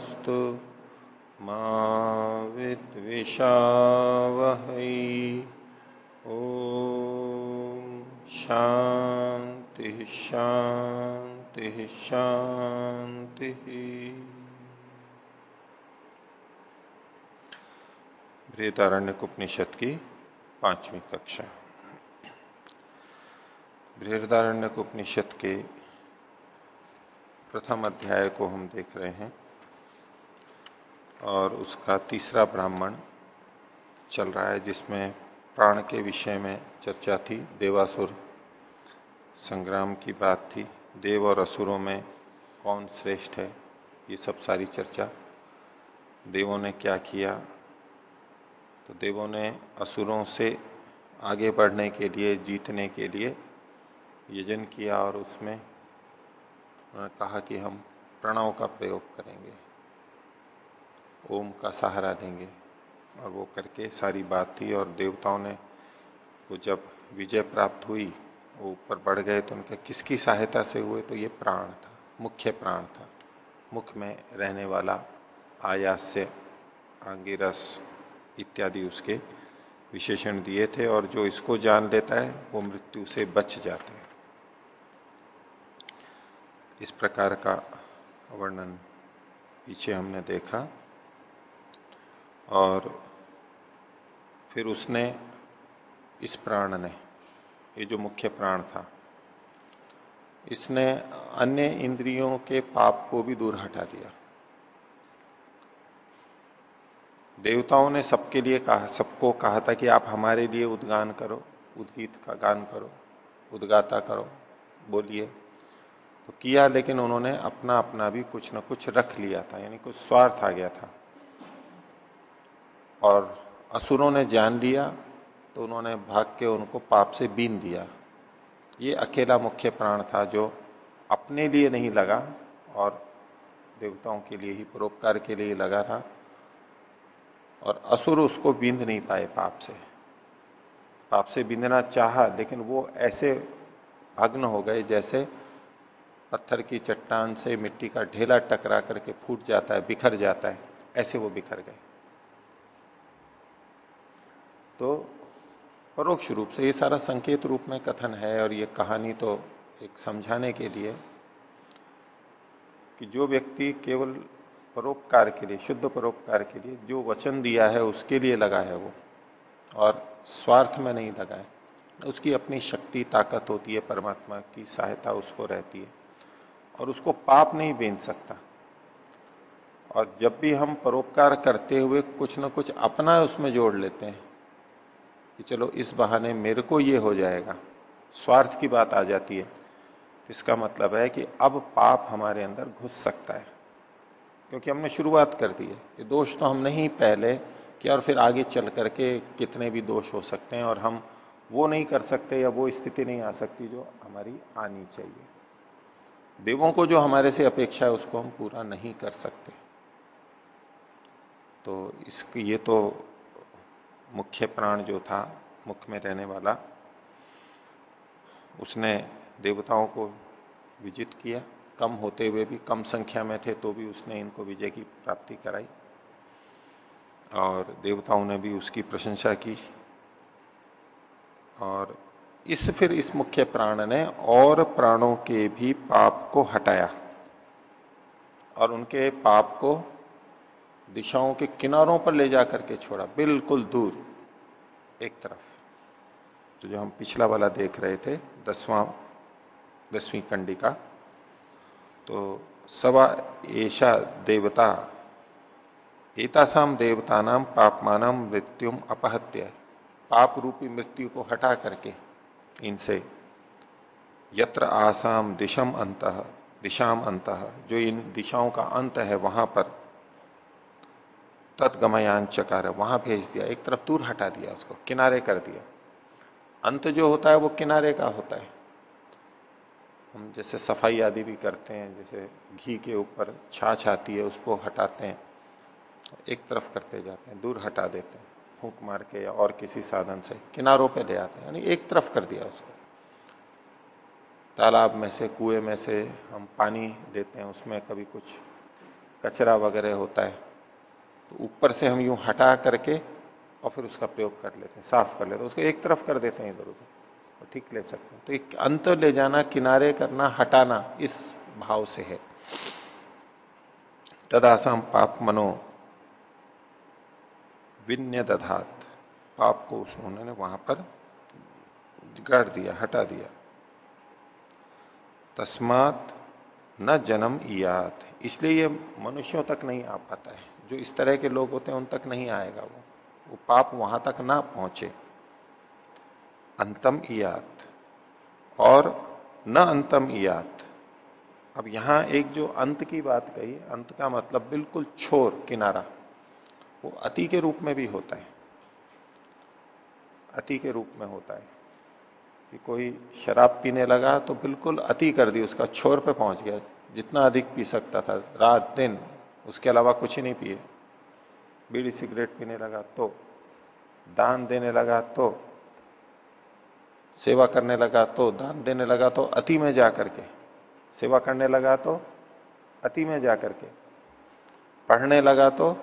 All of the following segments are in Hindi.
तेजस्विनावधीतमस्तु मा विद्विषावहै। ॐ शांति शांति शान्तिः। बृहदारण्य उपनिषद की पांचवी कक्षा। बृहदारण्य उपनिषद के प्रथम अध्याय को हम देख रहे हैं। और उसका तीसरा ब्राह्मण चल रहा है, जिसमें प्राण के विषय में चर्चा थी, देवासुर संग्राम की बात थी, देव और असुरों में कौन श्रेष्ठ है, ये सब सारी चर्चा। देवों ने क्या किया? तो देवों ने असुरों से आगे बढ़ने के लिए, जीतने के लिए यजन किया और उसमें उन्होंने कहा कि हम प्रणव का प्रयोग करेंगे। ओम का सहारा देंगे। और वो करके सारी बात थी और देवताओं ने वो जब विजय प्राप्त हुई, वो ऊपर बढ़ गए तो उनके किसकी सहायता से हुए तो ये प्राण था, मुख्य प्राण था। मुख में रहने वाला आयास्य, आंगिरस इत्यादि उसके विशेषण दिए थे और जो इसको जान लेता है, वो मृत्यु से बच जाते हैं। इस प्रकार का वर्णन पीछे हमने देखा। और फिर उसने इस प्राण ने, ये जो मुख्य प्राण था, इसने अन्य इंद्रियों के पाप को भी दूर हटा दिया। देवताओं ने सबके लिए कहा, सबको कहा था कि आप हमारे लिए उद्गान करो, उद्गीत का गान करो, उद्गाता करो, बोलिए। तो किया, लेकिन उन्होंने अपना अपना भी कुछ ना कुछ रख लिया था, यानी कुछ स्वार्थ आ गया था। और असुरों ने जान लिया तो उन्होंने भाग के उनको पाप से बीन दिया। ये अकेला मुख्य प्राण था जो अपने लिए नहीं लगा और देवताओं के लिए ही, परोपकार के लिए लगा था और असुर उसको बींद नहीं पाए पाप से। पाप से बींदना चाहा, लेकिन वो ऐसे भग्न हो गए जैसे पत्थर की चट्टान से मिट्टी का ढेला टकरा करके फूट जाता है, बिखर जाता है, ऐसे वो बिखर गए। तो परोक्ष रूप से, ये सारा संकेत रूप में कथन है और ये कहानी तो एक समझाने के लिए कि जो व्यक्ति केवल परोपकार के लिए, शुद्ध परोपकार के लिए जो वचन दिया है, उसके लिए लगा है वो, और स्वार्थ में नहीं लगा है, उसकी अपनी शक्ति, ताकत होती है, परमात्मा की सहायता उसको रहती है, और उसको पाप नहीं बेन सकता। और जब भी हम परोपकार करते हुए कुछ ना कुछ अपना उसमें जोड़ लेते हैं कि चलो इस बहाने मेरे को ये हो जाएगा। स्वार्थ की बात आ जाती है। इसका मतलब है कि अब पाप हमारे अंदर घुस सकता है। क्योंकि हमने शुरुआत कर दी है। ये दोष तो हम नहीं पहले कि और फिर आगे चल करके कितने भी दोष हो सकते हैं और हम वो नहीं कर सकते या वो स्थिति नहीं आ सकती जो हमारी आनी चाहिए। देवों को जो हमारे से अपेक्षा है उसको हम पूरा नहीं कर सकते। तो इसकी ये तो मुख्य प्राण जो था, मुख में रहने वाला, उसने देवताओं को विजित किया। कम होते हुए भी, कम संख्या में थे तो भी उसने इनको विजय की प्राप्ति कराई। और देवताओं ने भी उसकी प्रशंसा की। और इस, फिर इस मुख्य प्राण ने और प्राणों के भी पाप को हटाया। और उनके पाप को दिशाओं के किनारों पर ले जाकर के छोड़ा, बिल्कुल दूर, एक तरफ़। तो जो हम पिछला वाला देख रहे थे, दसवां, दसवीं कंडी का तो सवा ऐसा देवता एतासाम देवता नाम पापमानम मृत्युम अपहत्य पाप रूपी मृत्यु को हटा करके इनसे यत्र आसाम दिशम अंत दिशाम अंत, जो इन दिशाओं का अंत है वहाँ पर तत्गमयान चकार वहाँ भेज दिया, एक तरफ़ दूर हटा दिया उसको, किनारे कर दिया। अंत जो होता है, वो किनारे का होता है। हम जैसे सफ़ाई आदि भी करते हैं, जैसे घी के ऊपर छाछ आती है, उसको हटाते हैं, एक तरफ़ करते जाते हैं, दूर हटा देते हैं, फूक मार के या और किसी साधन से किनारों पे ले आते हैं, यानी एक तरफ़ कर दिया उसको। तालाब में से, कुएँ में से हम पानी देते हैं, उसमें कभी कुछ कचरा वगैरह होता है तो ऊपर से हम यूँ हटा करके और फिर उसका प्रयोग कर लेते हैं, साफ़ कर लेते हैं। उसको एक तरफ़ कर देते हैं इधर उधर, और ठीक ले सकते हैं। तो एक अंतर ले जाना, किनारे करना, हटाना, इस भाव से है। तदासम पाप मनो विन्य दधात। पाप को उन्होंने वहाँ पर गाड़ दिया, हटा दिया। तस्मात न जन्म इयात। इसलिए ये मनुष्यों तक नहीं आ पाता है। जो इस तरह के लोग होते हैं, उन तक नहीं आएगा वो। वो पाप वहाँ तक ना पहुँचे। अंतम इयात। और न अंतम इयात। अब यहाँ एक जो अंत की बात कही, अंत का मतलब बिल्कुल छोर, किनारा। वो अति के रूप में भी होता है। अति के रूप में होता है। कि कोई शराब पीने लगा तो बिल्कुल अति कर दी, उसका छोर पे पहुँच गया। जितना अधिक पी सकता था, रात, दिन उसके अलावा कुछ ही नहीं पिए। बीड़ी सिगरेट पीने लगा तो दान देने लगा तो सेवा करने लगा तो दान देने लगा तो अति में जाकर के सेवा करने लगा तो अति में जाकर के पढ़ने लगा तो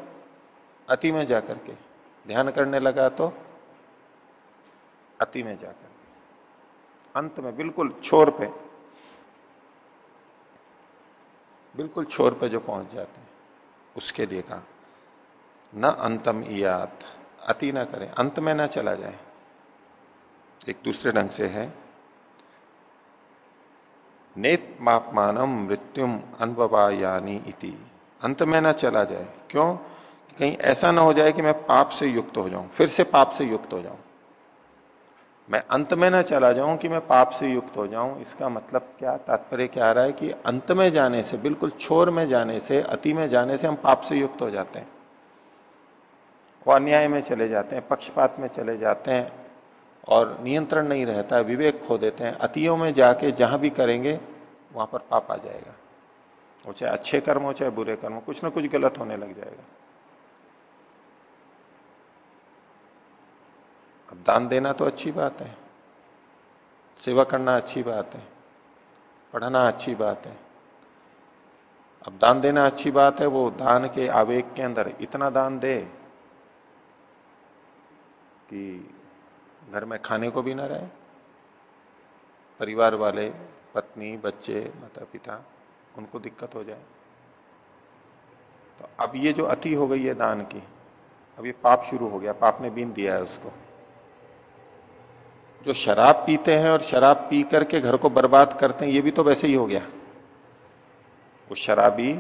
अति में जाकर के ध्यान करने लगा तो अति में जाकर के अंत में बिल्कुल छोर पे, बिल्कुल छोर पे जो पहुँच जाते हैं। उसके लिए कहा, न अंतम इयात, अति ना करें, अंत में ना चला जाए। एक दूसरे ढंग से है नेत मापमानम मृत्युम अनुभवायानी इति। अंत में ना चला जाए। क्यों? कहीं ऐसा ना हो जाए कि मैं पाप से युक्त हो जाऊँ, फिर से पाप से युक्त हो जाऊँ। मैं अंत में ना चला जाऊँ कि मैं पाप से युक्त हो जाऊँ। इसका मतलब क्या, तात्पर्य क्या आ रहा है कि अंत में जाने से, बिल्कुल छोर में जाने से, अति में जाने से हम पाप से युक्त हो जाते हैं। वो अन्याय में चले जाते हैं, पक्षपात में चले जाते हैं और नियंत्रण नहीं रहता, विवेक खो देते हैं। अतियों में जाके जहाँ भी करेंगे, वहाँ पर पाप आ जाएगा। वो चाहे अच्छे कर्म हो, चाहे बुरे कर्म हो, कुछ ना कुछ गलत होने लग जाएगा। अब दान देना तो अच्छी बात है। सेवा करना अच्छी बात है। पढ़ना अच्छी बात है। अब दान देना अच्छी बात है, वो दान के आवेग के अंदर इतना दान दे कि घर में खाने को भी ना रहे। परिवार वाले, पत्नी, बच्चे माता पिता उनको दिक्कत हो जाए। तो अब ये जो अति हो गई है दान की, अब ये पाप शुरू हो गया, पाप ने बीन दिया है उसको। जो शराब पीते हैं और शराब पी करके घर को बर्बाद करते हैं, ये भी तो वैसे ही हो गया। वो शराबी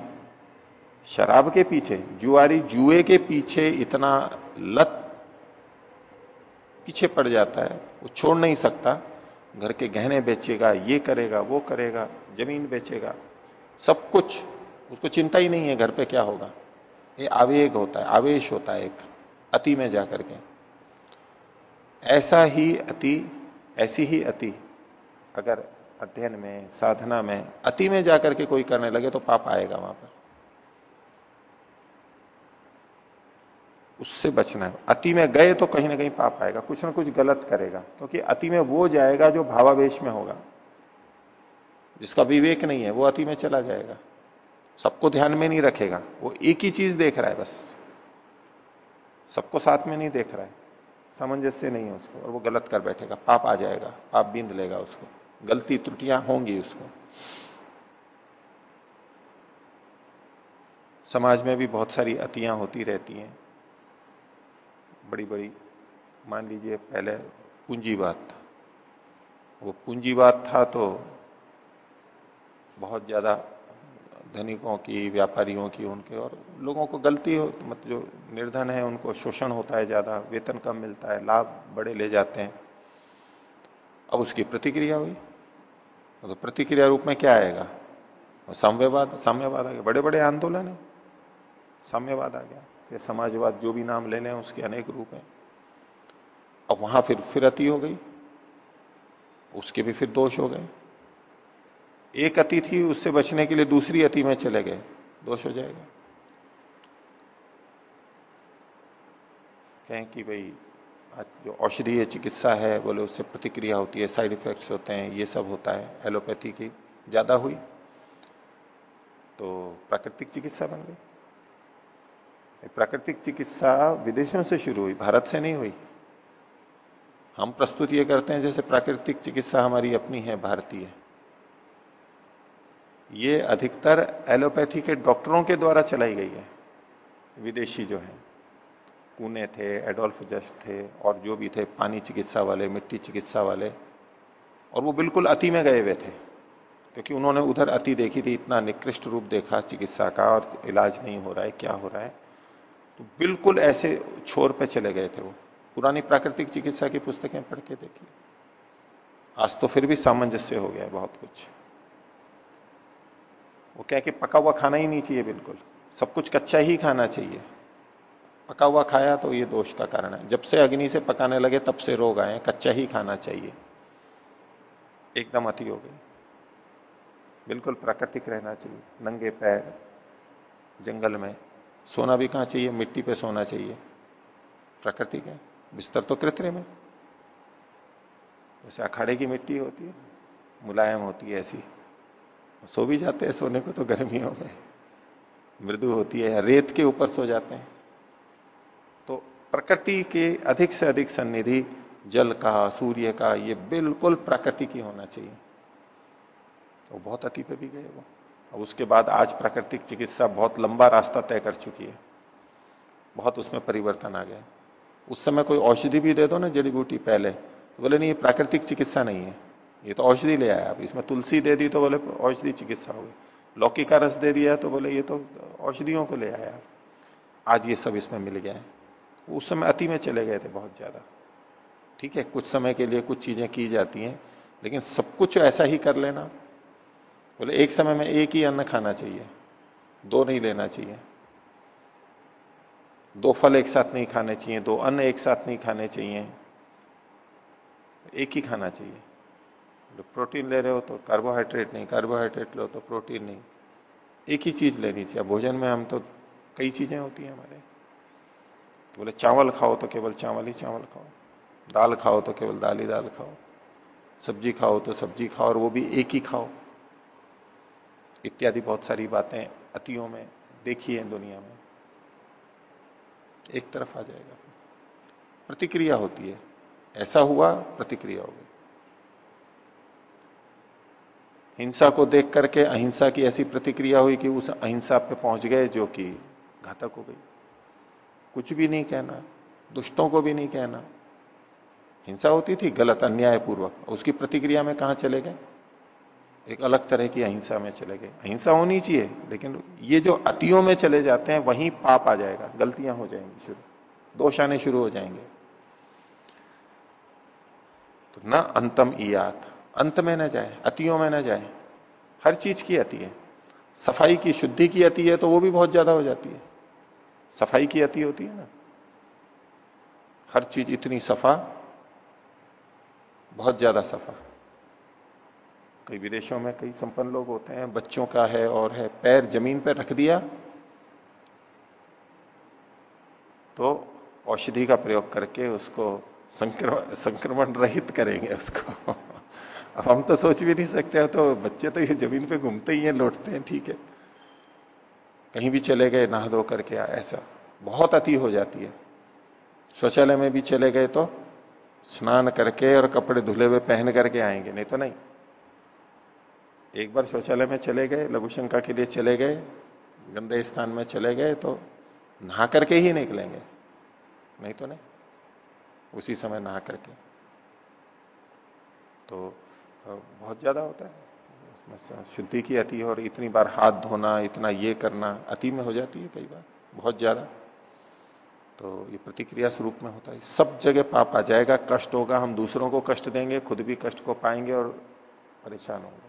शराब के पीछे, जुआरी जुए के पीछे इतना लत पीछे पड़ जाता है, वो छोड़ नहीं सकता। घर के गहने बेचेगा, ये करेगा, वो करेगा, ज़मीन बेचेगा, सब कुछ, उसको चिंता ही नहीं है घर पे क्या होगा। ये आवेग होता है, आवेश होता है एक, अति में जाकर के। ऐसा ही अति ऐसी ही अति। अगर अध्ययन में, साधना में, अति में जाकर के कोई करने लगे तो पाप आएगा वहाँ पर। उससे बचना है। अति में गए तो कहीं ना कहीं पाप आएगा, कुछ ना कुछ गलत करेगा, क्योंकि अति में वो जाएगा जो भावावेश में होगा। जिसका विवेक नहीं है, वो अति में चला जाएगा। सबको ध्यान में नहीं रखेगा, वो एक ही चीज़ देख रहा है बस। सबको साथ में नहीं देख रहा है। सामंजस्य नहीं है उसको, और वो गलत कर बैठेगा, पाप आ जाएगा, पाप बींद लेगा उसको, गलती त्रुटियाँ होंगी उसको। समाज में भी बहुत सारी अतियाँ होती रहती हैं। बड़ी बड़ी मान लीजिए पहले पूंजीवाद था। वो पूंजीवाद था तो बहुत ज़्यादा धनिकों की, व्यापारियों की, उनके और लोगों को गलती हो मतलब जो निर्धन है, उनको शोषण होता है ज़्यादा, वेतन कम मिलता है, लाभ बड़े ले जाते हैं। अब उसकी प्रतिक्रिया हुई। तो प्रतिक्रिया रूप में क्या आएगा? साम्यवाद साम्यवाद आ गया। बड़े बड़े आंदोलन है। साम्यवाद आ गया। समाजवाद जो भी नाम ले लें, उसके अनेक रूप हैं। अब वहाँ फिर फिर अति हो गई। उसके भी फिर दोष हो गए। एक अति थी उससे बचने के लिए दूसरी अति में चले गए। दोष हो जाएगा। कहें कि भाई, आज जो औषधीय चिकित्सा है, बोले उससे प्रतिक्रिया होती है, साइड इफेक्ट्स होते हैं, ये सब होता है, एलोपैथी की ज़्यादा हुई तो प्राकृतिक चिकित्सा बन गई। प्राकृतिक चिकित्सा विदेशों से शुरू हुई, भारत से नहीं हुई। हम प्रस्तुत ये करते हैं जैसे प्राकृतिक चिकित्सा हमारी अपनी है, भारतीय। ये अधिकतर एलोपैथी के डॉक्टरों के द्वारा चलाई गई है। विदेशी जो है, पुणे थे, एडोल्फ जस्ट थे, और जो भी थे, पानी चिकित्सा वाले, मिट्टी चिकित्सा वाले, और वो बिल्कुल अति में गए हुए थे, क्योंकि उन्होंने उधर अति देखी थी, इतना निकृष्ट रूप देखा चिकित्सा का, और इलाज नहीं हो रहा है, क्या हो रहा है। तो बिल्कुल ऐसे छोर पे चले गए थे वो। पुरानी प्राकृतिक चिकित्सा की पुस्तकें पढ़ के देखी आज तो फिर भी सामंजस्य हो गया है बहुत कुछ। वो क्या कि पका हुआ खाना ही नहीं चाहिए बिल्कुल। सब कुछ कच्चा ही खाना चाहिए। पका हुआ खाया तो ये दोष का कारण है। जब से अग्नि से पकाने लगे, तब से रोग आए कच्चा ही खाना चाहिए। एकदम अति हो गई। बिल्कुल प्राकृतिक रहना चाहिए। नंगे पैर, जंगल में। सोना भी कहाँ चाहिए? मिट्टी पे सोना चाहिए। प्राकृतिक है। बिस्तर तो कृत्रिम है। जैसे अखाड़े की मिट्टी होती है, मुलायम होती है ऐसी। सो भी जाते हैं, सोने को तो गर्मियों में। मृदु होती है रेत के ऊपर सो जाते हैं। तो प्रकृति के अधिक से अधिक सन्निधि, जल का, सूर्य का, ये बिल्कुल प्राकृतिक ही होना चाहिए। तो बहुत अति पे भी गए वो। अब उसके बाद आज प्राकृतिक चिकित्सा बहुत लंबा रास्ता तय कर चुकी है। बहुत उसमें परिवर्तन आ गया। उस समय कोई औषधि भी दे दो ना जड़ी बूटी पहले। तो बोले, नहीं, ये प्राकृतिक चिकित्सा नहीं है। ये तो औषधि ले आया आप इसमें तुलसी दे दी तो बोले औषधि चिकित्सा हो गई। लौकी का रस दे दिया तो बोले ये तो औषधियों को ले आया। आज ये सब इसमें मिल गया है। उस समय अति में चले गए थे बहुत ज़्यादा। ठीक है, कुछ समय के लिए कुछ चीज़ें की जाती हैं, लेकिन सब कुछ ऐसा ही कर लेना। बोले एक समय में एक ही अन्न खाना चाहिए, दो नहीं लेना चाहिए। दो फल एक साथ नहीं खाने चाहिए, दो अन्न एक साथ नहीं खाने चाहिए, एक ही खाना चाहिए। प्रोटीन ले रहे हो तो कार्बोहाइड्रेट नहीं कार्बोहाइड्रेट लो तो प्रोटीन नहीं। एक ही चीज़ लेनी चाहिए। भोजन में हम तो कई चीज़ें होती हैं हमारे। बोले, चावल खाओ तो केवल चावल ही चावल खाओ। दाल खाओ तो केवल दाल ही दाल खाओ। सब्ज़ी खाओ तो सब्ज़ी खाओ और वो भी एक ही खाओ। इत्यादि बहुत सारी बातें अतियों में देखी है दुनिया में। एक तरफ़ आ जाएगा। प्रतिक्रिया होती है। ऐसा हुआ, प्रतिक्रिया हो गई हिंसा को देख करके अहिंसा की ऐसी प्रतिक्रिया हुई कि उस अहिंसा पे पहुँच गए जो कि घातक हो गई। कुछ भी नहीं कहना, दुष्टों को भी नहीं कहना। हिंसा होती थी, गलत, अन्यायपूर्वक। उसकी प्रतिक्रिया में कहा चले गए? एक अलग तरह की अहिंसा में चले गए। अहिंसा होनी चाहिए, लेकिन ये जो अतियों में चले जाते हैं, वहीं पाप आ जाएगा, गलतियाँ हो जाएँगी शुरू। दोष आने शुरू हो जाएँगे। तो न अंतम ईयात अंत में न जाए, अतियों में न जाए। हर चीज़ की अति है। सफ़ाई की, शुद्धि की अति है तो वो भी बहुत ज़्यादा हो जाती है। सफ़ाई की अति होती है ना। हर चीज़ इतनी सफ़ा, बहुत ज़्यादा सफ़ा। कई विदेशों में कई संपन्न लोग होते हैं, बच्चों का है, और है, पैर ज़मीन पर रख दिया तो औषधि का प्रयोग करके उसको संक्रमण रहित करेंगे उसको। हम तो सोच भी नहीं सकते तो बच्चे तो ये ज़मीन पे घूमते ही हैं, लौटते हैं, ठीक है। कहीं भी चले गए, नहा धो करके, ऐसा, बहुत अति हो जाती है। शौचालय में भी चले गए तो स्नान करके और कपड़े धुले हुए पहन करके आएँगे, नहीं तो नहीं। एक बार शौचालय में चले गए लघुशंका के लिए चले गए, गंदे स्थान में चले गए तो नहा करके ही निकलेंगे, नहीं तो नहीं। उसी समय नहा करके। तो बहुत ज़्यादा होता है। शुद्धि की अति और इतनी बार हाथ धोना, इतना ये करना अति में हो जाती है कई बार, बहुत ज़्यादा। तो ये प्रतिक्रिया स्वरूप में होता है। सब जगह पाप आ जाएगा, कष्ट होगा, हम दूसरों को कष्ट देंगे, खुद भी कष्ट को पाएँगे और परेशान होंगे।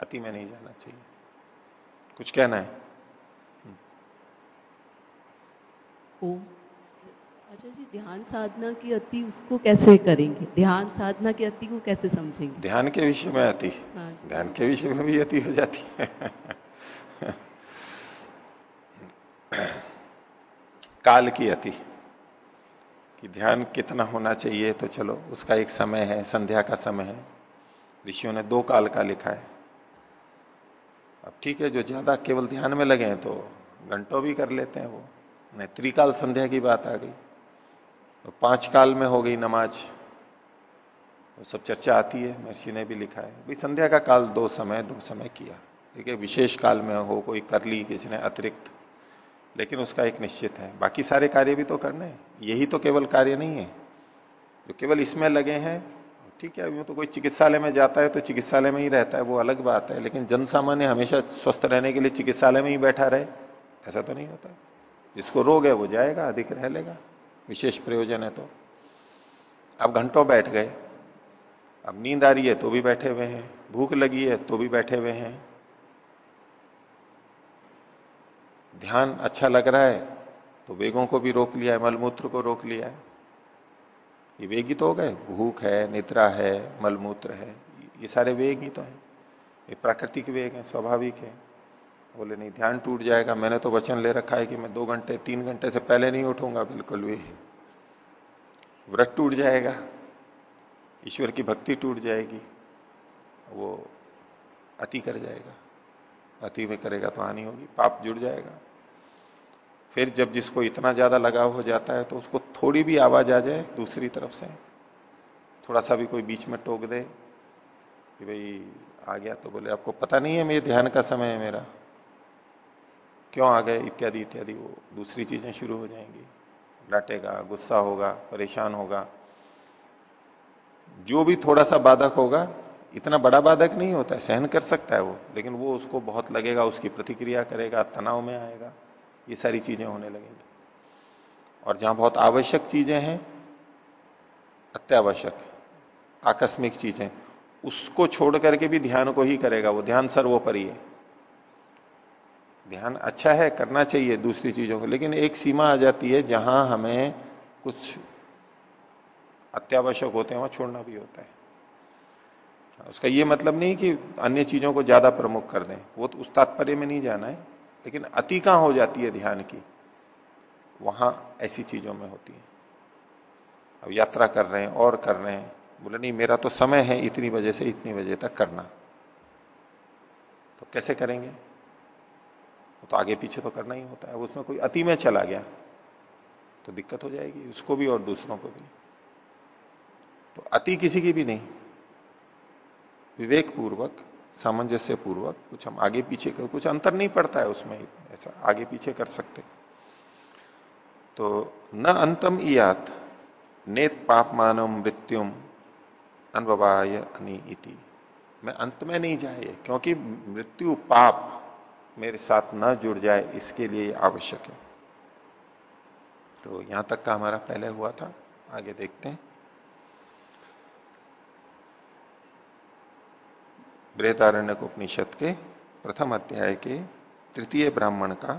अति में नहीं जाना चाहिए। कुछ कहना है? अच्छा जी ध्यान साधना की अति उसको कैसे करेंगे? ध्यान साधना की अति को कैसे समझेंगे? ध्यान के विषय में अति। हाँ ध्यान के विषय में भी अति हो जाती है। काल की अति। कि ध्यान कितना होना चाहिए तो चलो उसका एक समय है संध्या का समय है। ऋषियों ने दो काल का लिखा है। अब ठीक है जो ज़्यादा केवल ध्यान में लगे हैं तो घंटों भी कर लेते हैं वो। नहीं त्रिकाल संध्या की बात आ गई। तो पाँच काल में हो गई नमाज़। वो सब चर्चा आती है, महर्षि ने भी लिखा है। भाई, संध्या का काल दो समय दो समय किया। ठीक है विशेष काल में हो, कोई कर ली किसी ने अतिरिक्त। लेकिन उसका एक निश्चित है। बाकी सारे कार्य भी तो करने हैं। यही तो केवल कार्य नहीं है। जो केवल इसमें लगे हैं, ठीक है, अभी तो कोई चिकित्सालय में जाता है तो चिकित्सालय में ही रहता है, वो अलग बात है। लेकिन जन सामान्य हमेशा स्वस्थ रहने के लिए चिकित्सालय में ही बैठा रहे, ऐसा तो नहीं होता। जिसको रोग है, वो जाएगा, अधिक रह लेगा। विशेष प्रयोजन है तो। अब घंटों बैठ गए। अब नींद आ रही है तो भी बैठे हुए हैं। भूख लगी है तो भी बैठे हुए हैं। ध्यान अच्छा लग रहा है तो वेगों को भी रोक लिया है, मलमूत्र को रोक लिया है। ये वेग ही तो हो गए। भूख है, निद्रा है, मलमूत्र है, ये सारे वेग ही तो है। ये प्राकृतिक वेग है, स्वाभाविक है। बोले, नहीं, ध्यान टूट जाएगा। मैंने तो वचन ले रखा है कि मैं दो घंटे, तीन घंटे से पहले नहीं उठूँगा। बिल्कुल भी व्रत टूट जाएगा। ईश्वर की भक्ति टूट जाएगी। वो अति कर जाएगा। अति में करेगा तो हानि होगी। पाप जुड़ जाएगा। फिर जब जिसको इतना ज़्यादा लगाव हो जाता है तो उसको थोड़ी भी आवाज़ आ जाए दूसरी तरफ़ से। थोड़ा सा भी कोई बीच में टोक दे कि भाई, आ गया तो बोले, आपको पता नहीं है मेरे ध्यान का समय है मेरा। क्यों आ गए, इत्यादि इत्यादि, वो दूसरी चीज़ें शुरू हो जाएँगी। डांटेगा, गुस्सा होगा, परेशान होगा। जो भी थोड़ा सा बाधक होगा, इतना बड़ा बाधक नहीं होता है, सहन कर सकता है वो, लेकिन वो उसको बहुत लगेगा, उसकी प्रतिक्रिया करेगा, तनाव में आएगा, ये सारी चीज़ें होने लगेंगी। और जहाँ बहुत आवश्यक चीज़ें हैं, अत्यावश्यक, आकस्मिक चीज़ें, उसको छोड़ करके भी ध्यान को ही करेगा, वो ध्यान सर्वोपरि है। ध्यान अच्छा है, करना चाहिए दूसरी चीज़ों को। लेकिन एक सीमा आ जाती है जहाँ हमें कुछ अत्यावश्यक होते हैं, वहाँ छोड़ना भी होता है। उसका ये मतलब नहीं कि अन्य चीज़ों को ज़्यादा प्रमुख कर दें। वो तो उस तात्पर्य में नहीं जाना है, लेकिन अति कहाँ हो जाती है ध्यान की? वहाँ ऐसी चीज़ों में होती है। अब यात्रा कर रहे हैं, और कर रहे हैं। बोले, नहीं, मेरा तो समय है इतनी बजे से इतनी बजे तक करना। तो कैसे करेंगे? तो आगे पीछे तो करना ही होता है उसमें कोई अति में चला गया तो दिक्कत हो जाएगी, उसको भी और दूसरों को भी। तो अति किसी की भी नहीं। विवेक पूर्वक सामंजस्य पूर्वक कुछ हम आगे पीछे कर, कुछ अंतर नहीं पड़ता है उसमें ऐसा, आगे पीछे कर सकते। तो न अंतम इयात, नेत पाप मानव मृत्युम अनबाय इति मैं अंत में नहीं जाए, क्योंकि मृत्यु पाप मेरे साथ न जुड़ जाए, इसके लिए आवश्यक है। तो यहाँ तक का हमारा पहले हुआ था, आगे देखते हैं। बृहदारण्य उपनिषद के प्रथम अध्याय के तृतीय ब्राह्मण का,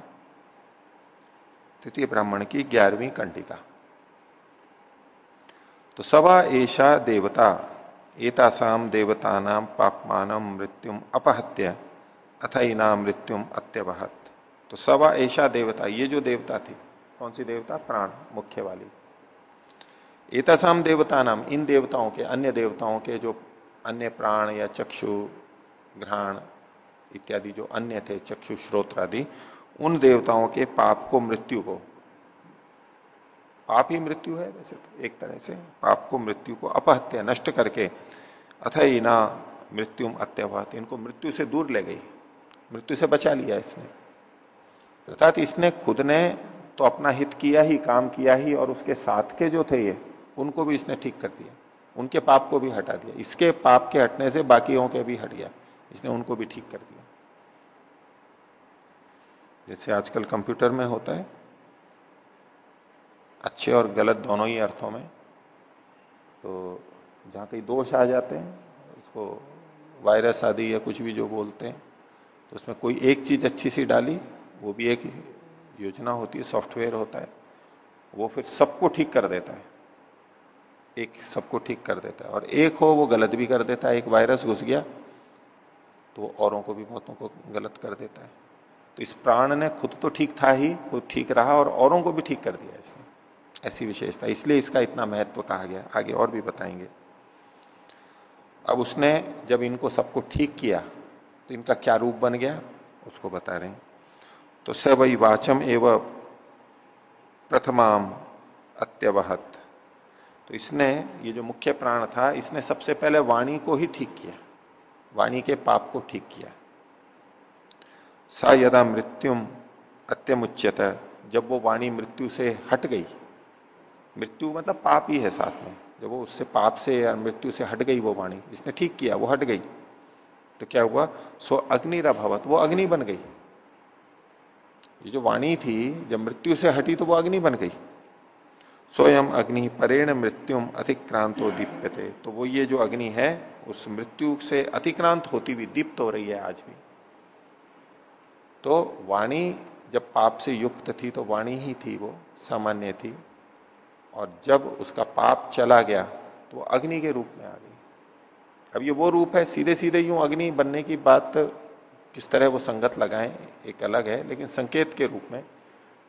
तृतीय ब्राह्मण की ग्यारहवीं कंडिका। तो सवा ऐसा देवता एतासाम देवता नाम पापमान मृत्युम अपहत्य। अथईना मृत्युम अत्यवहत। तो सवा ऐसा देवता, ये जो देवता थी कौन सी देवता? प्राण मुख्य वाली एतासाम देवता नाम इन देवताओं के, अन्य देवताओं के जो अन्य प्राण या चक्षु, घ्राण इत्यादि जो अन्य थे, चक्षु श्रोत्र आदि उन देवताओं के पाप को मृत्यु को पाप ही मृत्यु है वैसे तो एक तरह से। पाप को मृत्यु को अपहत्या, नष्ट करके अथई ना मृत्यु अत्यवहत, इनको मृत्यु से दूर ले गई। मृत्यु से बचा लिया इसने। अर्थात इसने खुद ने तो अपना हित किया ही, काम किया ही, और उसके साथ के जो थे ये, उनको भी इसने ठीक कर दिया। उनके पाप को भी हटा दिया। इसके पाप के हटने से बाकियों के भी हट गया। इसने उनको भी ठीक कर दिया। जैसे आजकल कंप्यूटर में होता है, अच्छे और गलत दोनों ही अर्थों में तो जहाँ कहीं दोष आ जाते हैं, उसको वायरस आदि या कुछ भी जो बोलते हैं तो उसमें कोई एक चीज़ अच्छी सी डाली, वो भी एक योजना होती है, सॉफ्टवेयर होता है, वो फिर सबको ठीक कर देता है। एक सबको ठीक कर देता है और एक हो वो गलत भी कर देता है, एक वायरस घुस गया तो औरों को भी बहुतों को गलत कर देता है। तो इस प्राण ने खुद तो ठीक था ही, खुद ठीक रहा और औरों को भी ठीक कर दिया इसने। ऐसी विशेषता, इसलिए इसका इतना महत्व कहा गया। आगे और भी बताएँगे। अब उसने जब इनको सबको ठीक किया तो इनका क्या रूप बन गया, उसको बता रहे हैं। तो स वही वाचम एवं प्रथमाम अत्यवहत। तो इसने, ये जो मुख्य प्राण था, इसने सबसे पहले वाणी को ही ठीक किया, वाणी के पाप को ठीक किया। सा यदा मृत्युम अत्यमुच्यत, जब वो वाणी मृत्यु से हट गई। मृत्यु मतलब पाप ही है साथ में। जब वो उससे पाप से या मृत्यु से हट गई वो वाणी, इसने ठीक किया, वो हट गई। तो क्या हुआ? सो अग्निराभवत वो अग्नि बन गई। ये जो वाणी थी, जब मृत्यु से हटी तो वो अग्नि बन गई। स्वयं अग्नि परेण मृत्युम अतिक्रांतो दीप्यते। तो वो ये जो अग्नि है, उस मृत्यु से अतिक्रांत होती हुई दीप्त हो रही है आज भी। तो वाणी जब पाप से युक्त थी तो वाणी ही थी वो, सामान्य थी। और जब उसका पाप चला गया तो अग्नि के रूप में आ गई। अब ये वो रूप है सीधे सीधे यूँ अग्नि बनने की बात, किस तरह वो संगत लगाएँ, एक अलग है, लेकिन संकेत के रूप में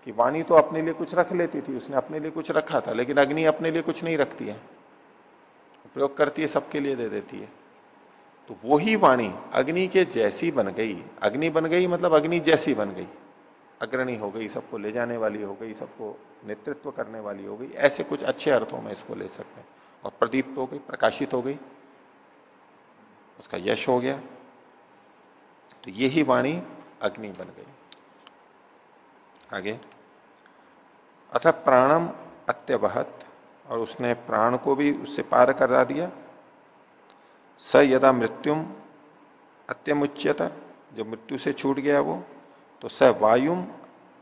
कि वाणी तो अपने लिए कुछ रख लेती थी, उसने अपने लिए कुछ रखा था, लेकिन अग्नि अपने लिए कुछ नहीं रखती है। प्रयोग करती है, सबके लिए दे देती है। तो वो ही वाणी अग्नि के जैसी बन गई। अग्नि बन गई मतलब अग्नि जैसी बन गई। अग्रणी हो गई, सबको ले जाने वाली हो गई, सबको नेतृत्व करने वाली हो गई, ऐसे कुछ अच्छे अर्थों में इसको ले सकते हैं। और प्रदीप्त हो गई, प्रकाशित हो गई। उसका यश हो गया। तो ये ही वाणी अग्नि बन गई। आगे। अथा प्राणम अत्यवहत, और उसने प्राण को भी उससे पार करा दिया। स यदा मृत्युम अत्यमुच्यता, जब मृत्यु से छूट गया वो तो स वायुम,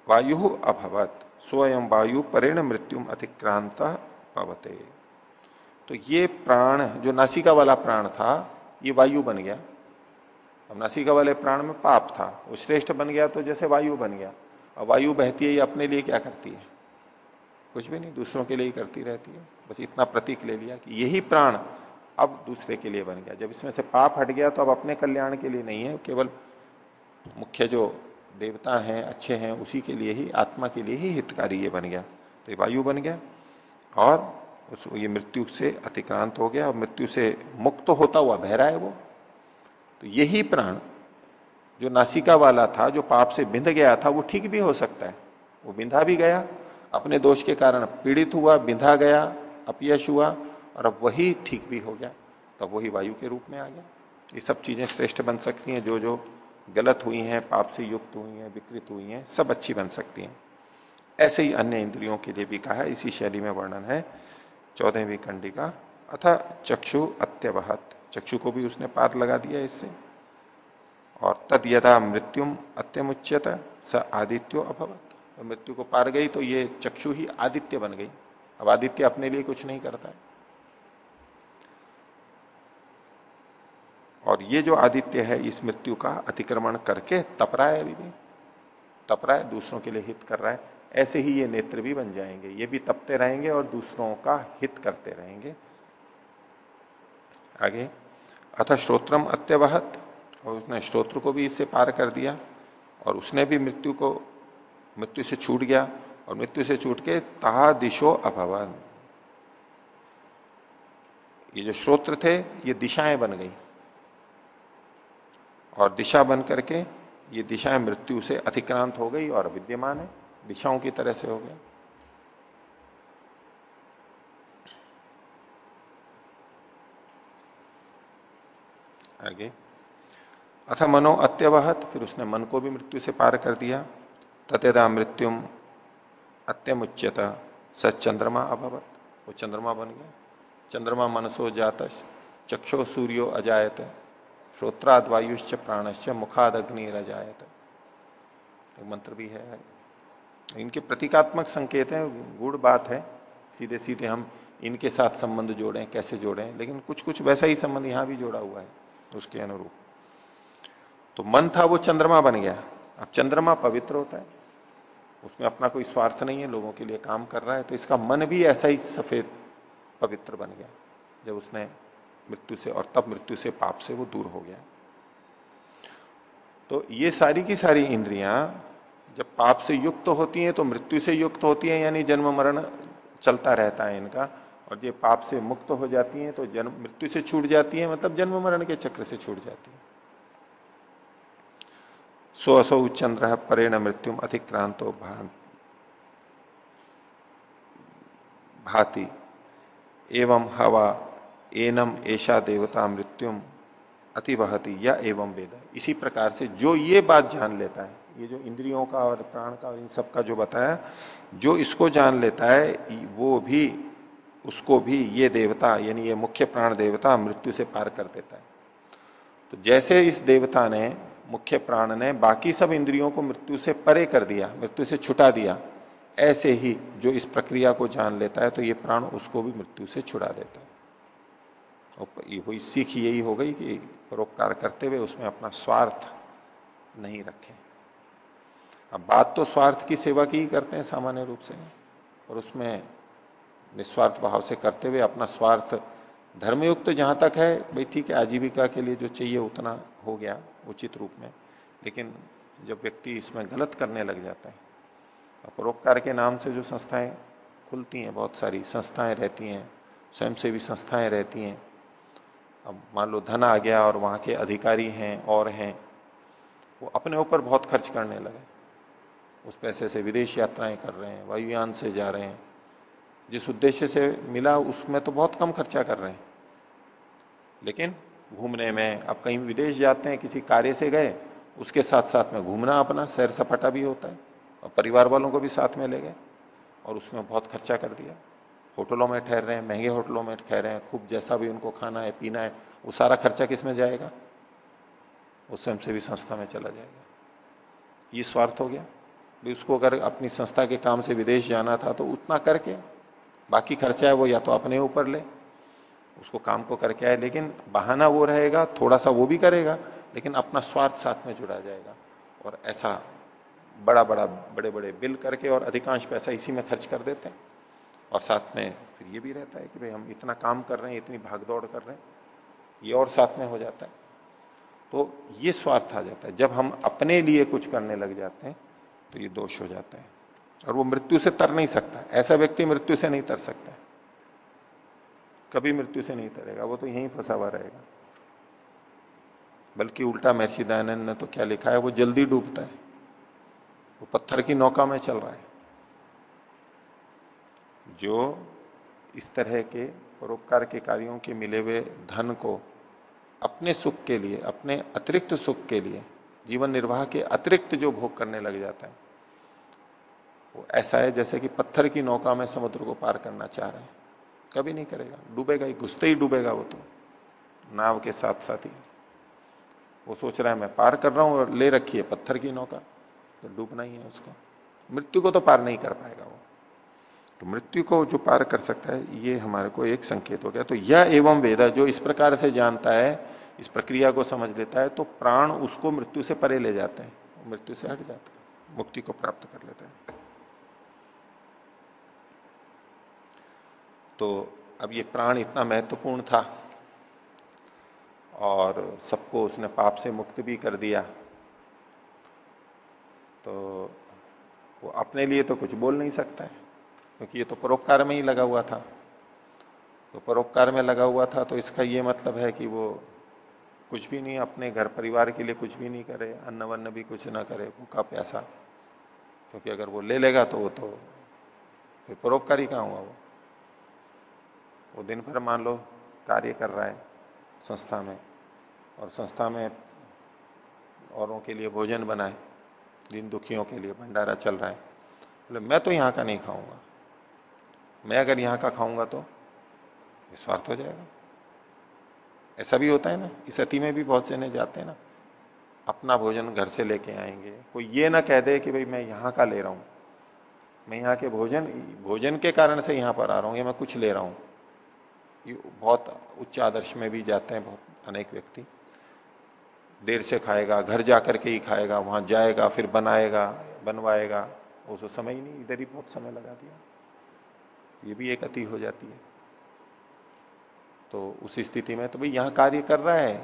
वायु अभवत, स्वयं वायु परेण मृत्युम अतिक्रांत पवते तो ये प्राण, जो नासिका वाला प्राण था ये वायु बन गया। अब नासिका वाले प्राण में पाप था। वो श्रेष्ठ बन गया तो जैसे वायु बन गया। और वायु बहती है, ये अपने लिए क्या करती है? कुछ भी नहीं, दूसरों के लिए ही करती रहती है। बस इतना प्रतीक ले लिया कि यही प्राण अब दूसरे के लिए बन गया। जब इसमें से पाप हट गया तो अब अपने कल्याण के लिए नहीं है। केवल मुख्य जो देवता हैं, अच्छे हैं, उसी के लिए ही, आत्मा के लिए ही हितकारी ये बन गया। तो ये वायु बन गया। और उस, ये मृत्यु से अतिक्रांत हो गया और मृत्यु से मुक्त तो होता हुआ बह रहा है वो। तो यही प्राण जो नासिका वाला था, जो पाप से बिंध गया था, वो ठीक भी हो सकता है। वो बिंधा भी गया, अपने दोष के कारण पीड़ित हुआ, बिंधा गया, अपयश हुआ, और अब वही ठीक भी हो गया। तो वही वायु के रूप में आ गया। ये सब चीज़ें श्रेष्ठ बन सकती हैं जो जो गलत हुई हैं, पाप से युक्त हुई हैं, विकृत हुई हैं, सब अच्छी बन सकती हैं। ऐसे ही अन्य इंद्रियों के लिए भी कहा इसी शैली में वर्णन है। चौदहवीं कंडिका अथा चक्षु अत्यवहत। चक्षु को भी उसने पार लगा दिया इससे। और तद यदा मृत्युम अत्यमुच्यत, स आदित्यो अभवत। तो मृत्यु को पार गई तो ये चक्षु ही आदित्य बन गई। अब आदित्य अपने लिए कुछ नहीं करता है। और ये जो आदित्य है, इस मृत्यु का अतिक्रमण करके तप रहा है अभी भी। तप रहा है दूसरों के लिए हित कर रहा है। ऐसे ही ये नेत्र भी बन जाएँगे। ये भी तपते रहेंगे और दूसरों का हित करते रहेंगे। आगे, अथ श्रोत्रम अत्यवहत, और उसने श्रोत्र को भी इससे पार कर दिया, और उसने भी मृत्यु को, मृत्यु से छूट गया, और मृत्यु से छूट के तहा दिशो अभवन। ये जो श्रोत्र थे, ये दिशाएँ बन गई। और दिशा बन करके ये दिशाएँ मृत्यु से अतिक्रांत हो गई और विद्यमान है। दिशाओं की तरह से हो गया। आगे। अथ मनो अत्यवहत, फिर उसने मन को भी मृत्यु से पार कर दिया। ततेदा मृत्युम अत्यमुच्यत, स चंद्रमा अभवत। वो चंद्रमा बन गया। चंद्रमा मनसो जात, चक्षो सूर्यो अजायत, श्रोत्राद वायुश्च प्राणश्च मुखाद अग्नि रजायत मंत्र भी है। इनके प्रतीकात्मक संकेत हैं गुड़ बात है। सीधे सीधे हम इनके साथ संबंध जोड़ें, कैसे जोड़ें, लेकिन कुछ कुछ वैसा ही संबंध यहाँ भी जोड़ा हुआ है, उसके अनुरूप। तो मन था, वो चंद्रमा बन गया। अब चंद्रमा पवित्र होता है। उसमें अपना कोई स्वार्थ नहीं है, लोगों के लिए काम कर रहा है तो इसका मन भी ऐसा ही सफ़ेद, पवित्र बन गया। जब उसने मृत्यु से और तब मृत्यु से पाप से वो दूर हो गया। तो ये सारी की सारी इंद्रियाँ जब पाप से युक्त होती हैं तो मृत्यु से युक्त होती हैं, यानी जन्म मरण चलता रहता है इनका। और ये पाप से मुक्त हो जाती हैं तो जन्म, मृत्यु से छूट जाती है मतलब जन्म मरण के चक्र से छूट जाती है। सो असो चंद्र परेण मृत्यु अतिक्रांतो भाति। एवं हवा, एनम ऐसा देवता मृत्युम अति बहती या एवं वेद। इसी प्रकार से जो ये बात जान लेता है ये जो इंद्रियों का और प्राण का और इन सब का जो बताया, जो इसको जान लेता है, वो भी, उसको भी ये देवता, यानी ये मुख्य प्राण देवता मृत्यु से पार कर देता है। तो जैसे इस देवता ने, मुख्य प्राण ने बाकी सब इंद्रियों को मृत्यु से परे कर दिया, मृत्यु से छुटा दिया, ऐसे ही जो इस प्रक्रिया को जान लेता है तो ये प्राण उसको भी मृत्यु से छुड़ा देता है। वही सीख यही हो गई कि परोपकार करते हुए उसमें अपना स्वार्थ नहीं रखें। अब बात तो स्वार्थ की सेवा की ही करते हैं सामान्य रूप से। और उसमें निस्वार्थ भाव से करते हुए अपना स्वार्थ धर्मयुक्त तो जहाँ तक है, भाई ठीक है, आजीविका के लिए जो चाहिए उतना हो गया उचित रूप में। लेकिन जब व्यक्ति इसमें गलत करने लग जाता है परोपकार के नाम से जो संस्थाएँ खुलती हैं, बहुत सारी संस्थाएँ रहती हैं, स्वयंसेवी संस्थाएँ रहती हैं, अब मान लो धन आ गया और वहाँ के अधिकारी हैं और हैं, वो अपने ऊपर बहुत खर्च करने लगे। उस पैसे से विदेश यात्राएँ कर रहे हैं, वायुयान से जा रहे हैं। जिस उद्देश्य से मिला, उसमें तो बहुत कम खर्चा कर रहे हैं। लेकिन घूमने में, अब कहीं विदेश जाते हैं, किसी कार्य से गए, उसके साथ साथ में घूमना अपना, सैर सपाटा भी होता है, और परिवार वालों को भी साथ में ले गए, और उसमें बहुत खर्चा कर दिया। होटलों में ठहर रहे हैं, महँगे होटलों में ठहर रहे हैं, खूब जैसा भी उनको खाना है, पीना है, वो सारा खर्चा किसमें जाएगा? वो स्वयंसेवी संस्था में चला जाएगा। ये स्वार्थ हो गया। भी उसको अगर अपनी संस्था के काम से विदेश जाना था तो उतना करके, बाकी खर्चा है वो या तो अपने ऊपर ले, उसको काम को करके आए। लेकिन बहाना वो रहेगा थोड़ा सा वो भी करेगा, लेकिन अपना स्वार्थ साथ में जुड़ा जाएगा। और ऐसा बड़ा बड़ा बड़े बड़े बिल करके और अधिकांश पैसा इसी में खर्च कर देते हैं। और साथ में फिर ये भी रहता है कि भाई हम इतना काम कर रहे हैं, इतनी भागदौड़ कर रहे हैं, ये और साथ में हो जाता है। तो ये स्वार्थ आ जाता है। जब हम अपने लिए कुछ करने लग जाते हैं तो ये दोष हो जाता है। और वो मृत्यु से तर नहीं सकता। ऐसा व्यक्ति मृत्यु से नहीं तर सकता कभी मृत्यु से नहीं तरेगा। वो तो यहीं फंसा हुआ रहेगा। बल्कि उल्टा महर्षि दयानंद ने तो क्या लिखा है? वो जल्दी डूबता है। वो पत्थर की नौका में चल रहा है। जो इस तरह के परोपकार के कार्यों के मिले हुए धन को अपने सुख के लिए, अपने अतिरिक्त सुख के लिए जीवन निर्वाह के अतिरिक्त जो भोग करने लग जाता है, वो ऐसा है जैसे कि पत्थर की नौका में समुद्र को पार करना चाह रहे हैं। कभी नहीं करेगा। डूबेगा ही, घुसते ही डूबेगा वो तो। नाव के साथ साथ ही। वो सोच रहा है, मैं पार कर रहा हूँ और ले रखी है पत्थर की नौका। तो डूबना ही है उसको। मृत्यु को तो पार नहीं कर पाएगा वो। तो मृत्यु को जो पार कर सकता है, ये हमारे को एक संकेत हो गया। तो यह एवं वेदा जो इस प्रकार से जानता है इस प्रक्रिया को समझ लेता है तो प्राण उसको मृत्यु से परे ले जाते हैं। मृत्यु से हट जाता है, मुक्ति को प्राप्त कर लेते हैं। तो अब ये प्राण इतना महत्वपूर्ण था और सबको उसने पाप से मुक्त भी कर दिया। तो वो अपने लिए तो कुछ बोल नहीं सकता है, क्योंकि ये तो परोपकार में ही लगा हुआ था। तो परोपकार में लगा हुआ था तो इसका ये मतलब है कि वो कुछ भी नहीं, अपने घर परिवार के लिए कुछ भी नहीं करे अन्न वन्न भी कुछ ना करे, भूखा प्यासा। क्योंकि अगर वो ले लेगा तो वो तो फिर परोपकारी कहाँ हुआ वो? वो दिन भर मान लो कार्य कर रहा है संस्था में, और संस्था में औरों के लिए भोजन बनाए, दिन दुखियों के लिए भंडारा चल रहा है। बोले मैं तो यहाँ का नहीं खाऊँगा। मैं अगर यहाँ का खाऊँगा तो स्वार्थ हो जाएगा। ऐसा भी होता है ना, इस अति में भी बहुत जने जाते हैं ना, अपना भोजन घर से लेके आएँगे। कोई ये ना कह दे कि भाई मैं यहाँ का ले रहा हूँ। मैं यहाँ के भोजन भोजन के कारण से यहाँ पर आ रहा हूँ या मैं कुछ ले रहा हूँ। बहुत उच्च आदर्श में भी जाते हैं बहुत, अनेक व्यक्ति। देर से खाएगा, घर जा के ही खाएगा, वहाँ जाएगा, फिर बनाएगा, बनवाएगा। उसको समय ही नहीं, इधर ही बहुत समय लगा दिया। ये भी एक अति हो जाती है। तो उस स्थिति में तो भाई यहाँ कार्य कर रहा है।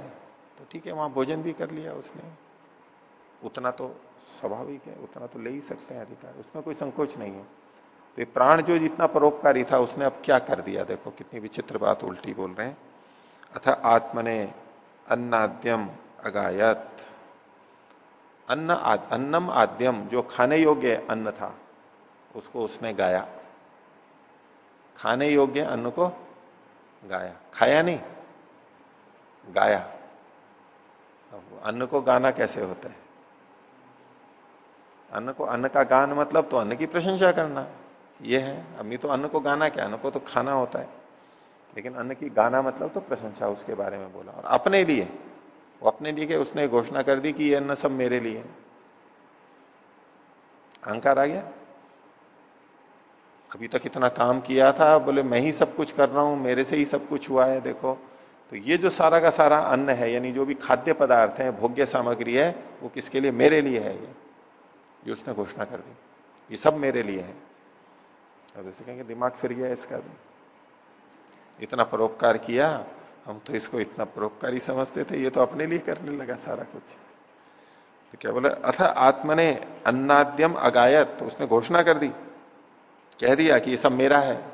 तो ठीक है वहाँ भोजन भी कर लिया उसने। उतना तो स्वाभाविक है उतना तो ले ही सकते हैं अधिकार। उसमें कोई संकोच नहीं है। तो ये प्राण जो जितना परोपकारी था उसने अब क्या कर दिया? देखो कितनी विचित्र बात उल्टी बोल रहे हैं। अथा आत्मने अन्नाद्यम अगायत। अन्न आद, अन्नम आद्यम जो खाने योग्य अन्न था उसको उसने गाया। खाने योग्य अन्न को गाया। खाया नहीं। गाया। अब अन्न को गाना कैसे होता है? अन्न को, अन्न का गान मतलब तो अन्न की प्रशंसा करना। यह है अम्मी तो अन्न को गाना क्या अन्न को तो खाना होता है। लेकिन अन्न की गाना मतलब तो प्रशंसा, उसके बारे में बोला। और अपने लिए, वो अपने लिए के उसने घोषणा कर दी कि ये अन्न सब मेरे लिए अहंकार आ गया? अभी तक इतना काम किया था, बोले, मैं ही सब कुछ कर रहा हूँ, मेरे से ही सब कुछ हुआ है, देखो। तो ये जो सारा का सारा अन्न है, यानी जो भी खाद्य पदार्थ है, भोग्य सामग्री है, वो किसके लिए? मेरे लिए है ये ये उसने घोषणा कर दी। ये सब मेरे लिए है। अब जैसे कहेंगे, दिमाग फिर गया इसका भी। इतना परोपकार किया, हम तो इसको इतना परोपकारी समझते थे, ये तो अपने लिए करने लगा सारा कुछ। तो क्या बोले? अथ आत्मने अन्नाद्यम अगायत तो उसने घोषणा कर दी। कह दिया कि ये सब मेरा है।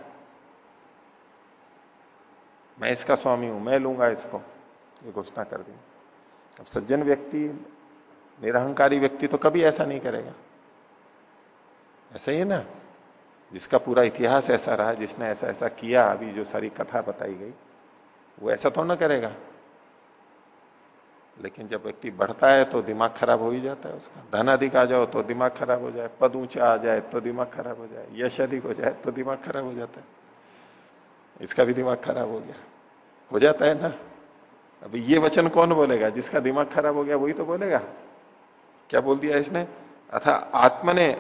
मैं इसका स्वामी हूँ, मैं लूँगा इसको। ये घोषणा कर दी। अब सज्जन व्यक्ति, निरहंकारी व्यक्ति तो कभी ऐसा नहीं करेगा। ऐसा ही है ना? जिसका पूरा इतिहास ऐसा रहा, जिसने ऐसा ऐसा किया, अभी जो सारी कथा बताई गई, वो ऐसा तो ना करेगा। लेकिन जब व्यक्ति बढ़ता है तो दिमाग खराब हो ही जाता है उसका। धन अधिक आ जाओ तो दिमाग खराब हो जाए, पद ऊँचा आ जाए तो दिमाग खराब हो जाए, यश अधिक हो जाए तो दिमाग खराब हो जाता है। इसका भी दिमाग खराब हो गया। हो जाता है ना? अब ये वचन कौन बोलेगा? जिसका दिमाग खराब हो गया वही तो बोलेगा। क्या बोल दिया इसने? अथा आत्मा ने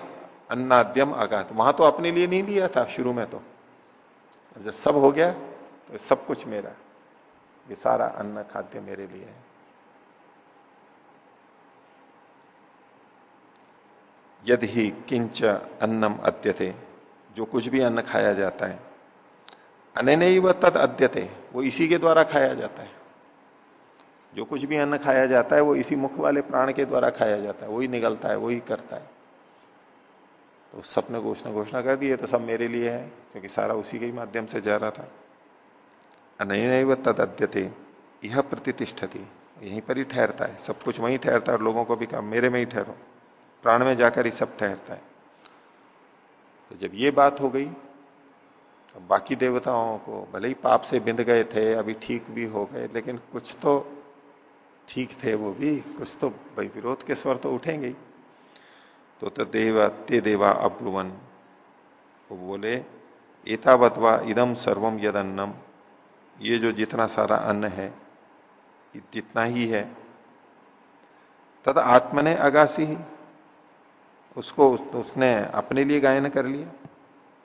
अन्नाद्यम आघात। वहाँ तो अपने लिए नहीं लिया था शुरू में तो। जब सब हो गया तो सब कुछ मेरा। ये सारा अन्न खाद्य मेरे लिए है। यदि ही किंच अन्नम अद्यते, जो कुछ भी अन्न खाया जाता है अने ही वह तद अद्यते, वो इसी के द्वारा खाया जाता है। जो कुछ भी अन्न खाया जाता है, वो इसी मुख वाले प्राण के द्वारा खाया जाता है, वही निकलता है, वही करता है। तो सबने घोषणा घोषणा कर दी है तो सब मेरे लिए है, क्योंकि सारा उसी के ही माध्यम से जा रहा था। अनय व तद अद्यते यह प्रतिष्ठती, यहीं पर ही ठहरता है, सब कुछ वहीं ठहरता है, और लोगों को भी कहा, मेरे में ही ठहरो। प्राण में जाकर ही सब ठहरता है। तो जब ये बात हो गई तो बाकी देवताओं को भले ही पाप से बिंद गए थे, अभी ठीक भी हो गए, लेकिन कुछ तो ठीक थे वो भी, कुछ तो भाई विरोध के स्वर तो उठेंगे तो तो देव, ते देवा अब्रुवन। वो बोले, एतावतवा इदम सर्वम यद अन्नम ये जो जितना सारा अन्न है जितना ही है। तद आत्मने अगासी। ही उसको उसने अपने लिए गायन कर लिया।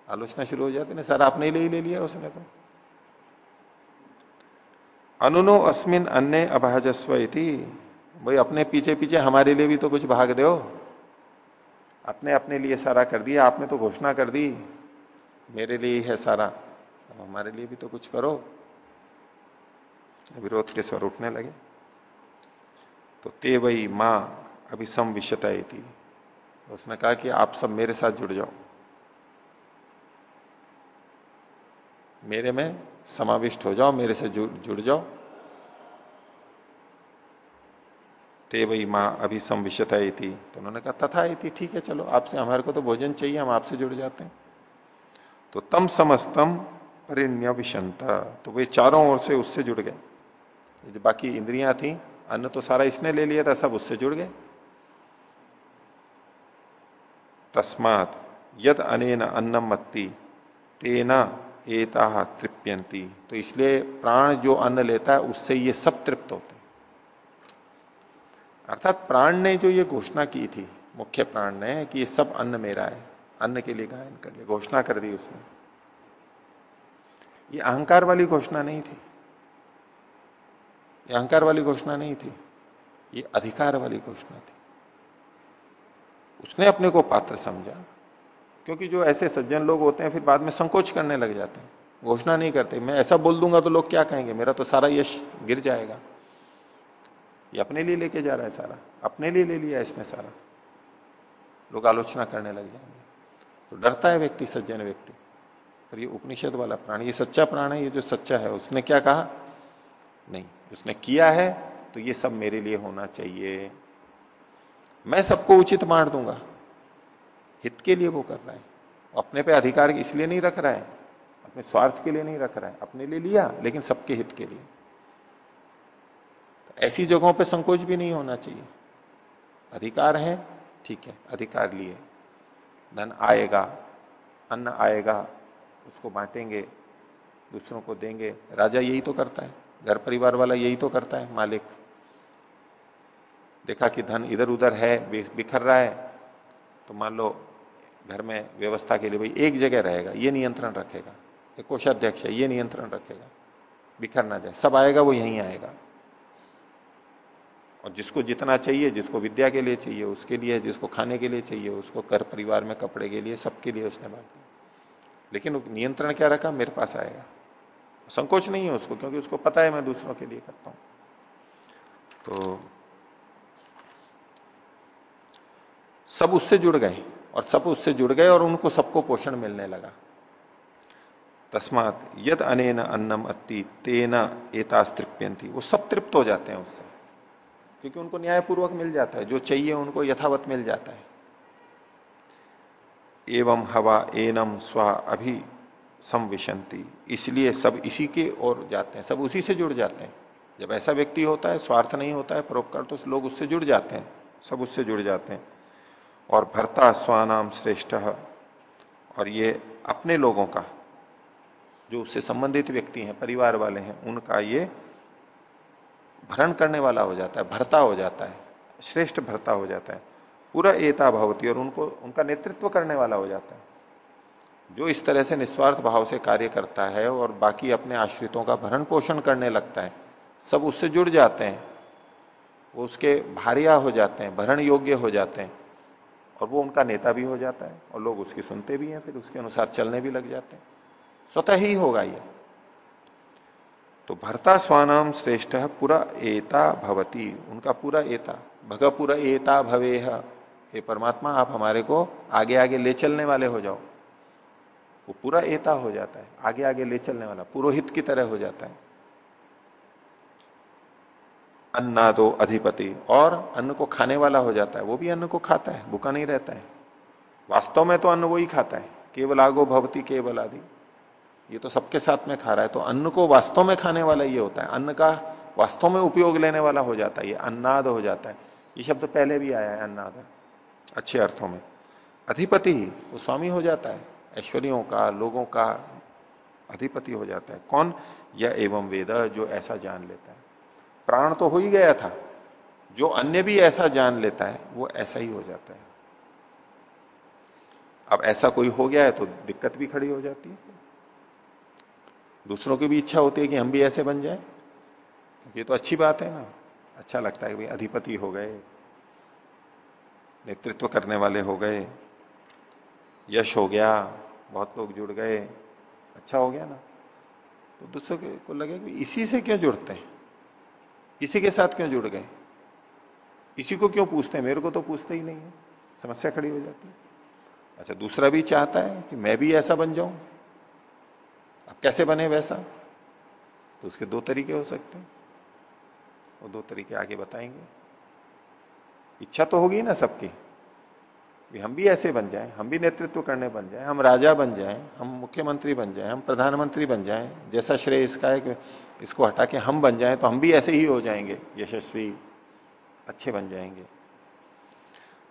आलोचना शुरू हो जाती ना सारा अपने लिए ही ले लिया उसने तो। अनुनो अस्मिन अन्य अभाजस्व इति। भाई, अपने पीछे पीछे हमारे लिए भी तो कुछ भाग दो अपने अपने लिए सारा कर दिया, आपने तो घोषणा कर दी। मेरे लिए ही सारा। अब हमारे लिए भी तो कुछ करो। विरोध के स्वर उठने लगे। तो ते वही माँ अभी सम विषता थी उसने कहा कि आप सब मेरे साथ जुड़ जाओ। मेरे में समाविष्ट हो जाओ मेरे से जुड़, जुड़ जाओ। ते वही माँ अभी संविषता थी तो उन्होंने कहा तथा आई थी ठीक है चलो आपसे हमारे को तो भोजन चाहिए हम आपसे जुड़ जाते हैं। तो तम समस्तम परिण्य तो वे चारों ओर से उससे जुड़ गए। बाकी इंद्रियाँ थी अन्न तो सारा इसने ले लिया था सब उससे जुड़ गए। तस्मात यद अनेन अन्नम मत्ती तेना एता तृप्यंती तो इसलिए प्राण जो अन्न लेता है, उससे ये सब तृप्त होते अर्थात प्राण ने जो ये घोषणा की थी, मुख्य प्राण ने, कि ये सब अन्न मेरा है, अन्न के लिए गायन कर लिया, घोषणा कर दी उसने। ये अहंकार वाली घोषणा नहीं थी। ये अहंकार वाली घोषणा नहीं थी, ये अधिकार वाली घोषणा थी। उसने अपने को पात्र समझा। क्योंकि जो ऐसे सज्जन लोग होते हैं, फिर बाद में संकोच करने लग जाते हैं। घोषणा नहीं करते, मैं ऐसा बोल दूँगा तो लोग क्या कहेंगे? मेरा तो सारा यश गिर जाएगा। ये अपने लिए लेके जा रहा है सारा। अपने लिए ले लिया इसने सारा। लोग आलोचना करने लग जाएँगे। तो डरता है व्यक्ति, सज्जन व्यक्ति। पर ये उपनिषद वाला प्राण, ये सच्चा प्राण है, ये जो सच्चा है, उसने क्या कहा? नहीं। उसने किया है तो ये सब मेरे लिए होना चाहिए। मैं सबको उचित मार दूँगा। हित के लिए वो कर रहा है। अपने पे अधिकार इसलिए नहीं रख रहा है, अपने स्वार्थ के लिए नहीं रख रहा है, अपने लिए लिया, लेकिन सबके हित के लिए। तो ऐसी जगहों पे संकोच भी नहीं होना चाहिए। अधिकार है, ठीक है, अधिकार लिए। धन आएगा, अन्न आएगा, उसको बांटेंगे, दूसरों को देंगे। राजा यही तो करता है, घर परिवार वाला यही तो करता है, मालिक। देखा कि धन इधर उधर है बिखर रहा है तो मान लो घर में व्यवस्था के लिए भाई एक जगह रहेगा, ये नियंत्रण रखेगा, एक कोषाध्यक्ष है, ये नियंत्रण रखेगा, बिखर ना जाए, सब आएगा, वो यहीं आएगा। और जिसको जितना चाहिए, जिसको विद्या के लिए चाहिए, उसके लिए, जिसको खाने के लिए चाहिए, उसको कर परिवार में, कपड़े के लिए, सबके लिए उसने बांट दिया। लेकिन नियंत्रण क्या रखा? मेरे पास आएगा। संकोच नहीं है उसको, क्योंकि उसको पता है मैं दूसरों के लिए करता हूँ। तो सब उससे जुड़ गए और सब उससे जुड़ गए और उनको सबको पोषण मिलने लगा। तस्मात यद अनेन अन्नम अति तेना एतास्तृप्यंती वो सब तृप्त हो जाते हैं उससे। क्योंकि उनको न्यायपूर्वक मिल जाता है। जो चाहिए उनको यथावत मिल जाता है। एवं हवा एनम स्व अभी संविशंति इसलिए सब इसी के ओर जाते हैं। सब उसी से जुड़ जाते हैं। जब ऐसा व्यक्ति होता है, स्वार्थ नहीं होता है, परोपकार तो लोग उससे जुड़ जाते हैं। सब उससे जुड़ जाते हैं। और भरता स्वानाम श्रेष्ठ। और ये अपने लोगों का, जो उससे संबंधित व्यक्ति हैं, परिवार वाले हैं, उनका ये भरण करने वाला हो जाता है, भरता हो जाता है, श्रेष्ठ भरता हो जाता है। पूरा एता भवती और उनको, उनका नेतृत्व करने वाला हो जाता है। जो इस तरह से निस्वार्थ भाव से कार्य करता है और बाकी अपने आश्रितों का भरण पोषण करने लगता है, सब उससे जुड़ जाते हैं, वो उसके भारिया हो जाते हैं, भरण योग्य हो जाते हैं। और वो उनका नेता भी हो जाता है और लोग उसकी सुनते भी हैं, फिर उसके अनुसार चलने भी लग जाते हैं। स्वतः ही होगा ये। तो भरता स्वानाम श्रेष्ठ पूरा एता भवती, उनका पूरा एता, भग पूरा एता भवे हे परमात्मा, आप हमारे को आगे आगे ले चलने वाले हो जाओ। वो पूरा एता हो जाता है, आगे आगे ले चलने वाला, पुरोहित की तरह हो जाता है। अन्नादो अधिपति। और अन्न को खाने वाला हो जाता है, वो भी अन्न को खाता है, भूखा नहीं रहता है। वास्तव में तो अन्न वो ही खाता है, केवल आगो भवती केवल आदि। ये तो सबके साथ में खा रहा है तो अन्न को वास्तव में खाने वाला ये होता है। अन्न का वास्तव में उपयोग लेने वाला हो जाता है, ये अन्नाद हो जाता है। ये शब्द पहले भी आया है, अन्नाद। अच्छे अर्थों में। अधिपति, वो स्वामी हो जाता है, ऐश्वर्यों का, लोगों का अधिपति हो जाता है। कौन? यह एवं वेद, जो ऐसा जान लेता है। प्राण तो हो ही गया था, जो अन्य भी ऐसा जान लेता है, वो ऐसा ही हो जाता है। अब ऐसा कोई हो गया है तो दिक्कत भी खड़ी हो जाती है। दूसरों की भी इच्छा होती है कि हम भी ऐसे बन जाए। ये तो अच्छी बात है ना। अच्छा लगता है भाई अधिपति हो गए, नेतृत्व करने वाले हो गए, यश हो गया, बहुत लोग जुड़ गए अच्छा हो गया ना। तो दूसरों को लगे कि इसी से क्यों जुड़ते हैं? इसी के साथ क्यों जुड़ गए? इसी को क्यों पूछते हैं? मेरे को तो पूछते ही नहीं है। समस्या खड़ी हो जाती है। अच्छा दूसरा भी चाहता है कि मैं भी ऐसा बन जाऊँ? अब कैसे बने वैसा? तो उसके दो तरीके हो सकते हैं। वो दो तरीके आगे बताएँगे। इच्छा तो होगी ना सबकी। भी हम भी ऐसे बन जाएँ, हम भी नेतृत्व करने बन जाएँ, हम राजा बन जाएँ, हम मुख्यमंत्री बन जाएँ, हम प्रधानमंत्री बन जाएँ, जैसा श्रेय इसका है कि इसको हटा के हम बन जाएँ तो हम भी ऐसे ही हो जाएँगे, यशस्वी, अच्छे बन जाएँगे।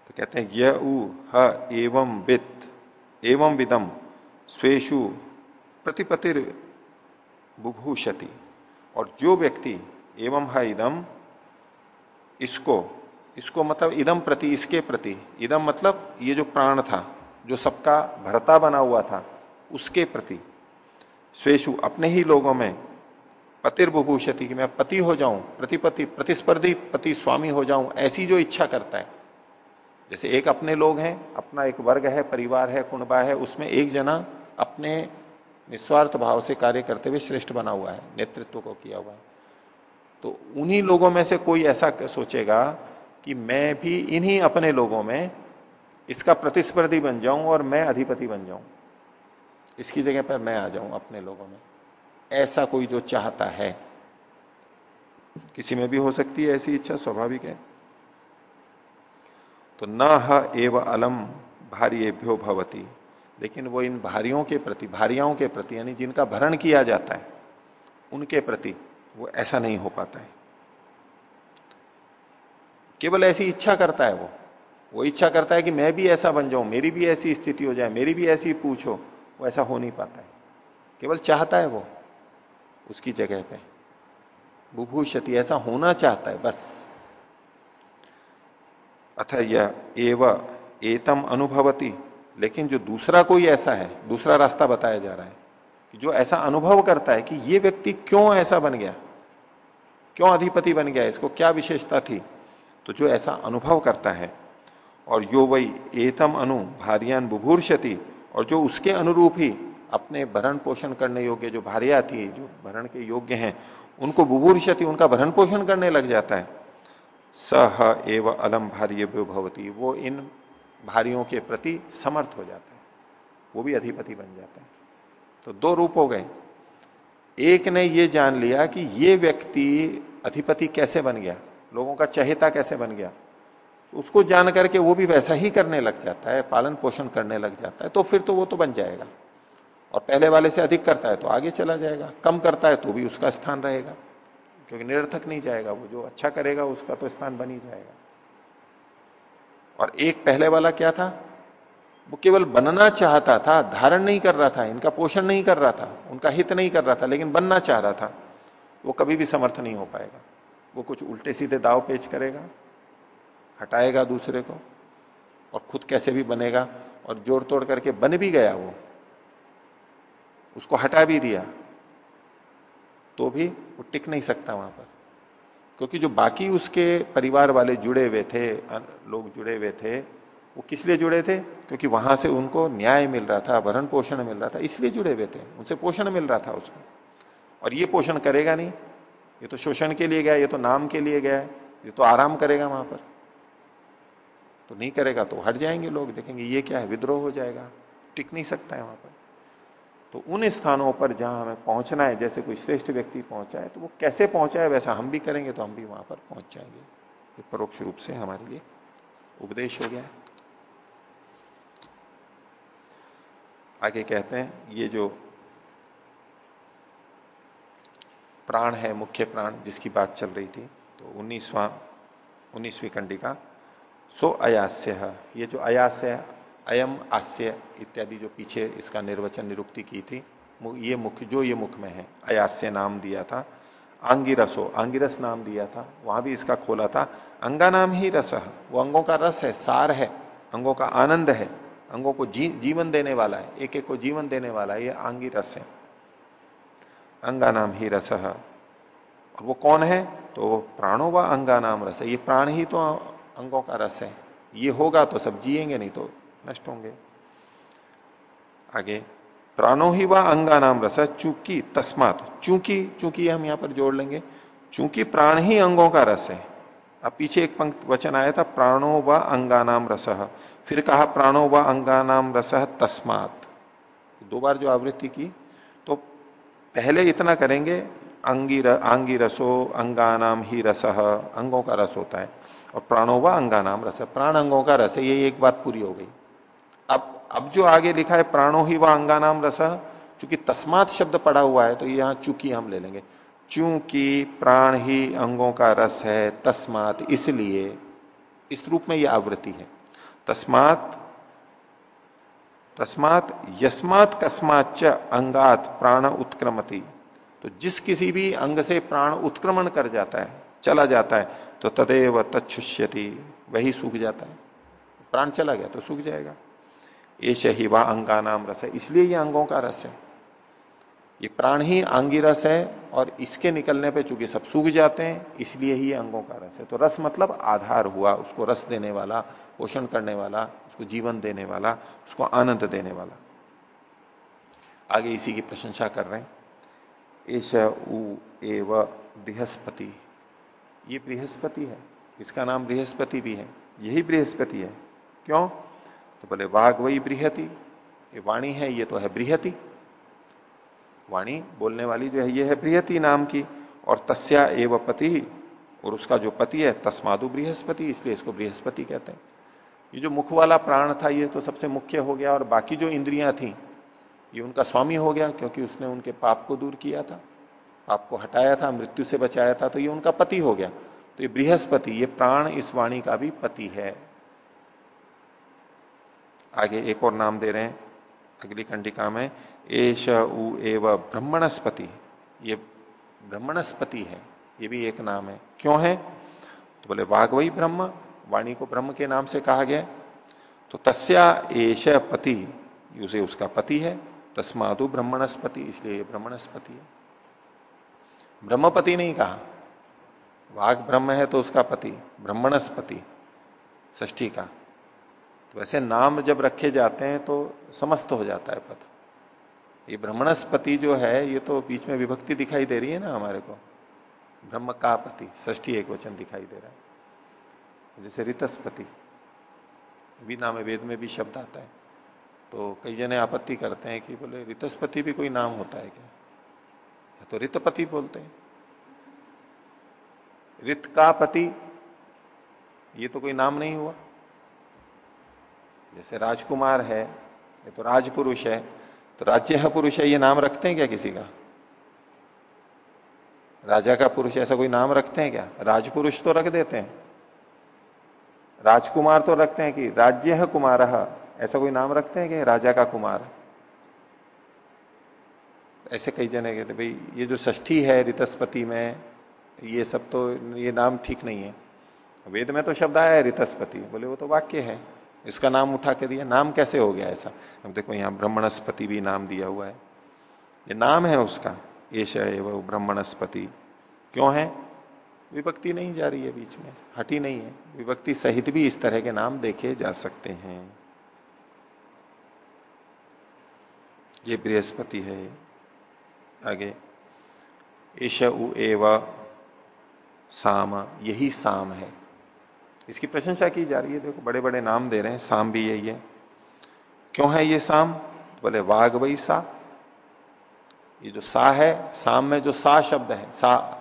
तो कहते हैं यह उ ह एवं वित्त एवं विदम स्वेशु प्रतिपतिर बुभूषति। और जो व्यक्ति एवं है इदम, इसको इसको मतलब इदम प्रति, इसके प्रति। इदम मतलब ये जो प्राण था, जो सबका भरता बना हुआ था, उसके प्रति। स्वेशु, अपने ही लोगों में पतिर्भूषति कि मैं पति हो जाऊँ, प्रतिपति, प्रतिस्पर्धी पति स्वामी हो जाऊँ, ऐसी जो इच्छा करता है। जैसे एक अपने लोग हैं, अपना एक वर्ग है, परिवार है कुणबा है, उसमें एक जना अपने निस्वार्थ भाव से कार्य करते हुए श्रेष्ठ बना हुआ है, नेतृत्व को किया हुआ है। तो उन्हीं लोगों में से कोई ऐसा सोचेगा कि मैं भी इन्हीं अपने लोगों में इसका प्रतिस्पर्धी बन जाऊँ और मैं अधिपति बन जाऊँ। इसकी जगह पर मैं आ जाऊँ अपने लोगों में। ऐसा कोई जो चाहता है। किसी में भी हो सकती है ऐसी इच्छा, स्वाभाविक है। तो न एव अलम भार्येभ्यो भवती। लेकिन वो इन भारियों के प्रति, भारियाओं के प्रति, यानी जिनका भरण किया जाता है, उनके प्रति वो ऐसा नहीं हो पाता है। केवल ऐसी इच्छा करता है वो। वो इच्छा करता है कि मैं भी ऐसा बन जाऊँ, मेरी भी ऐसी स्थिति हो जाए, मेरी भी ऐसी पूछो, वो ऐसा हो नहीं पाता है। केवल चाहता है वो, उसकी जगह पे। बुभूषति, ऐसा होना चाहता है, बस। अथ यह एव एतम अनुभवती। लेकिन जो दूसरा कोई ऐसा है, दूसरा रास्ता बताया जा रहा है, कि जो ऐसा अनुभव करता है कि ये व्यक्ति क्यों ऐसा बन गया? क्यों अधिपति बन गया? इसको क्या विशेषता थी? तो जो ऐसा अनुभव करता है, और यो वही एतम अनु भारियान बुभूर्षति, और जो उसके अनुरूप ही अपने भरण पोषण करने योग्य जो भारिया थी, जो भरण के योग्य हैं, उनको बुभूर्षति, उनका भरण पोषण करने लग जाता है। सह एव अलम भार्य भवती, वो इन भारियों के प्रति समर्थ हो जाता है। वो भी अधिपति बन जाता है। तो दो रूप हो गए। एक ने ये जान लिया कि ये व्यक्ति अधिपति कैसे बन गया? लोगों का चहेता कैसे बन गया? उसको जान करके वो भी वैसा ही करने लग जाता है, पालन पोषण करने लग जाता है तो फिर तो वो तो बन जाएगा। और पहले वाले से अधिक करता है तो आगे चला जाएगा, कम करता है तो भी उसका स्थान रहेगा, क्योंकि निरर्थक नहीं जाएगा, वो जो अच्छा करेगा उसका तो स्थान बन ही जाएगा। और एक पहले वाला क्या था? वो केवल बनना चाहता था, धारण नहीं कर रहा था, इनका पोषण नहीं कर रहा था, उनका हित नहीं कर रहा था, लेकिन बनना चाह रहा था, वो कभी भी समर्थ नहीं हो पाएगा। वो कुछ उल्टे सीधे दाव पेच करेगा, हटाएगा दूसरे को और खुद कैसे भी बनेगा और जोड़ तोड़ करके बन भी गया वो। उसको हटा भी दिया तो भी वो टिक नहीं सकता वहाँ पर। क्योंकि जो बाकी उसके परिवार वाले जुड़े हुए थे लोग जुड़े हुए थे, वो किस लिए जुड़े थे? क्योंकि वहाँ से उनको न्याय मिल रहा था भरण पोषण मिल रहा था, इसलिए जुड़े हुए थे। उनसे पोषण मिल रहा था उसको और ये पोषण करेगा नहीं। ये तो शोषण के लिए गया, ये तो नाम के लिए गया, ये तो आराम करेगा वहाँ पर। तो नहीं करेगा तो हट जाएँगे लोग, देखेंगे ये क्या है, विद्रोह हो जाएगा, टिक नहीं सकता है वहाँ पर। तो उन स्थानों पर जहाँ हमें पहुँचना है, जैसे कोई श्रेष्ठ व्यक्ति पहुँचा है तो वो कैसे पहुँचा है, वैसा हम भी करेंगे तो हम भी वहाँ पर पहुँच जाएँगे। ये परोक्ष रूप से हमारे लिए उपदेश हो गया आगे कहते हैं, ये जो प्राण है मुख्य प्राण जिसकी बात चल रही थी तो उन्नीसवां उन्नीसवीं कंडिका सो अयास्य। है ये जो अयास्य अयम आस्य इत्यादि जो पीछे इसका निर्वचन निरुक्ति की थी ये मुख जो ये मुख में है अयास्य नाम दिया था आंगिरसो आंगिरस नाम दिया था वहाँ भी इसका खोला था अंगा नाम ही रस है वो अंगों का रस है सार है अंगों का आनंद है अंगों को जी, जीवन देने वाला है एक एक को जीवन देने वाला है ये आंगी रस है। अंगा नाम ही रस और वो कौन है? तो प्राणों व अंगा नाम रस है। ये प्राण ही तो अंगों का रस है। ये होगा तो सब जिएँगे, नहीं तो नष्ट होंगे। आगे, प्राणो ही व अंगा नाम रस चूँकि, तस्मात, चूँकि चूँकि हम यहाँ पर जोड़ लेंगे। चूँकि प्राण ही अंगों का रस है। अब पीछे एक पंक्त, वचन आया था, प्राणो व अंगा नाम रस फिर कहा, प्राणो व अंगा नाम रस तस्मात। दो बार जो आवृत्ति की पहले इतना करेंगे अंगी र, आंगी रसो अंगा नाम ही रस अंगों का रस होता है। और प्राणों व अंगा नाम रस प्राण अंगों का रस है ये एक बात पूरी हो गई। अब अब जो आगे लिखा है प्राणो ही व अंगा नाम रस चूँकि तस्मात शब्द पड़ा हुआ है तो यहाँ चूँकि हम ले लेंगे। चूँकि प्राण ही अंगों का रस है तस्मात इसलिए इस रूप में यह आवृत्ति है। तस्मात तस्मात यस्मात कस्माच अंगात प्राण उत्क्रमति। तो जिस किसी भी अंग से प्राण उत्क्रमण कर जाता है, चला जाता है तो तदेव तत्ुष्यति वही सूख जाता है। प्राण चला गया तो सूख जाएगा। ये ही वह अंगा नाम रस है, इसलिए ये अंगों का रस है। ये प्राण ही आंगी रस है और इसके निकलने पे चूँकि सब सूख जाते हैं, इसलिए ही अंगों का रस है। तो रस मतलब आधार हुआ, उसको रस देने वाला, पोषण करने वाला उसको जीवन देने वाला, उसको आनंद देने वाला। आगे इसी की प्रशंसा कर रहे हैं। एश उ एव बृहस्पति। ये बृहस्पति है। इसका नाम बृहस्पति भी है। यही बृहस्पति है। क्यों? तो बोले वाघ वही बृहति। ये वाणी है, ये तो है बृहति। वाणी बोलने वाली जो है, ये है बृहति नाम की। और तस्या एव पति, और उसका जो पति है, तस्मादु बृहस्पति, इसलिए इसको बृहस्पति कहते हैं। ये जो मुख वाला प्राण था, ये तो सबसे मुख्य हो गया, और बाकी जो इंद्रियाँ थी, ये उनका स्वामी हो गया, क्योंकि उसने उनके पाप को दूर किया था, पाप को हटाया था, मृत्यु से बचाया था तो ये उनका पति हो गया। तो ये बृहस्पति, ये प्राण इस वाणी का भी पति है। आगे एक और नाम दे रहे हैं, अगली कंडिका में एश उ एव ब्रह्मणस्पति। ये ब्रह्मणस्पति है, ये भी एक नाम है। क्यों है? तो बोले वाघवई ब्रह्म वाणी को ब्रह्म के नाम से कहा गया। तो तस्या एश पति, उसे उसका पति है, तस्मादु ब्रह्मणस्पति, इसलिए ब्रह्मणस्पति है। ब्रह्मपति नहीं कहा। वाघ ब्रह्म है तो उसका पति, ब्रह्मणस्पति ष्ठी का। तो वैसे नाम जब रखे जाते हैं तो समस्त हो जाता है पद। ये ब्रह्मणस्पति जो है, ये तो बीच में विभक्ति दिखाई दे रही है ना हमारे को। ब्रह्म का पति ष्ठी एक वचन दिखाई दे रहा है। जैसे रितस्पति भी नाम वेद में भी शब्द आता है। तो कई जने आपत्ति करते हैं कि बोले, रितस्पति भी कोई नाम होता है क्या? या तो रितपति बोलते हैं। रित का पति ये तो कोई नाम नहीं हुआ। जैसे राजकुमार है, ये तो राजपुरुष है तो राज्य पुरुष है, ये नाम रखते हैं क्या किसी का? राजा का पुरुष ऐसा कोई नाम रखते हैं क्या? राजपुरुष तो रख देते हैं। राजकुमार तो रखते हैं कि राज्य है कुमार ऐसा कोई नाम रखते हैं कि राजा का कुमार? ऐसे कई जने कहते भाई, ये जो षष्ठी है रितस्पति में, ये सब तो ये नाम ठीक नहीं है। वेद में तो शब्द आया है रितस्पति बोले, वो तो वाक्य है। इसका नाम उठा के दिया। नाम कैसे हो गया ऐसा? अब देखो, यहाँ ब्रह्मणस्पति भी नाम दिया हुआ है। ये नाम है उसका। एश है वो ब्रह्मणस्पति। क्यों है? विभक्ति नहीं जा रही है बीच में, हटी नहीं है। विभक्ति सहित भी इस तरह के नाम देखे जा सकते हैं। ये बृहस्पति है। आगे, ईश एव साम, यही साम है। इसकी प्रशंसा की जा रही है। देखो बड़े बड़े नाम दे रहे हैं। साम भी यही है क्यों है ये साम? बोले वाघ वही सा ये जो सा है, साम में जो सा शब्द है, सा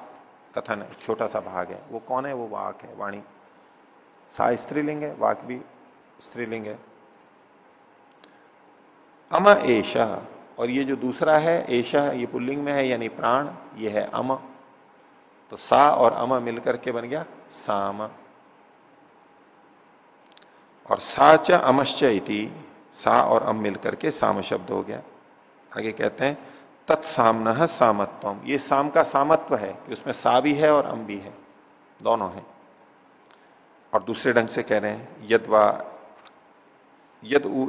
कथन है, छोटा सा भाग है। वो कौन है? वो वाक है, वाणी। सा स्त्रीलिंग है, वाक भी स्त्रीलिंग है। अम एश और ये जो दूसरा है एश ये पुल्लिंग में है, यानी प्राण, ये है अम। तो सा और अम मिलकर के बन गया साम। और सा च अमश्च इति, सा और अम मिलकर के साम शब्द हो गया। आगे कहते हैं तत्सामन सामत्वम ये साम का सामत्व है कि उसमें सा भी है और अम भी है। दोनों है। और दूसरे ढंग से कह रहे हैं यदवा यद उ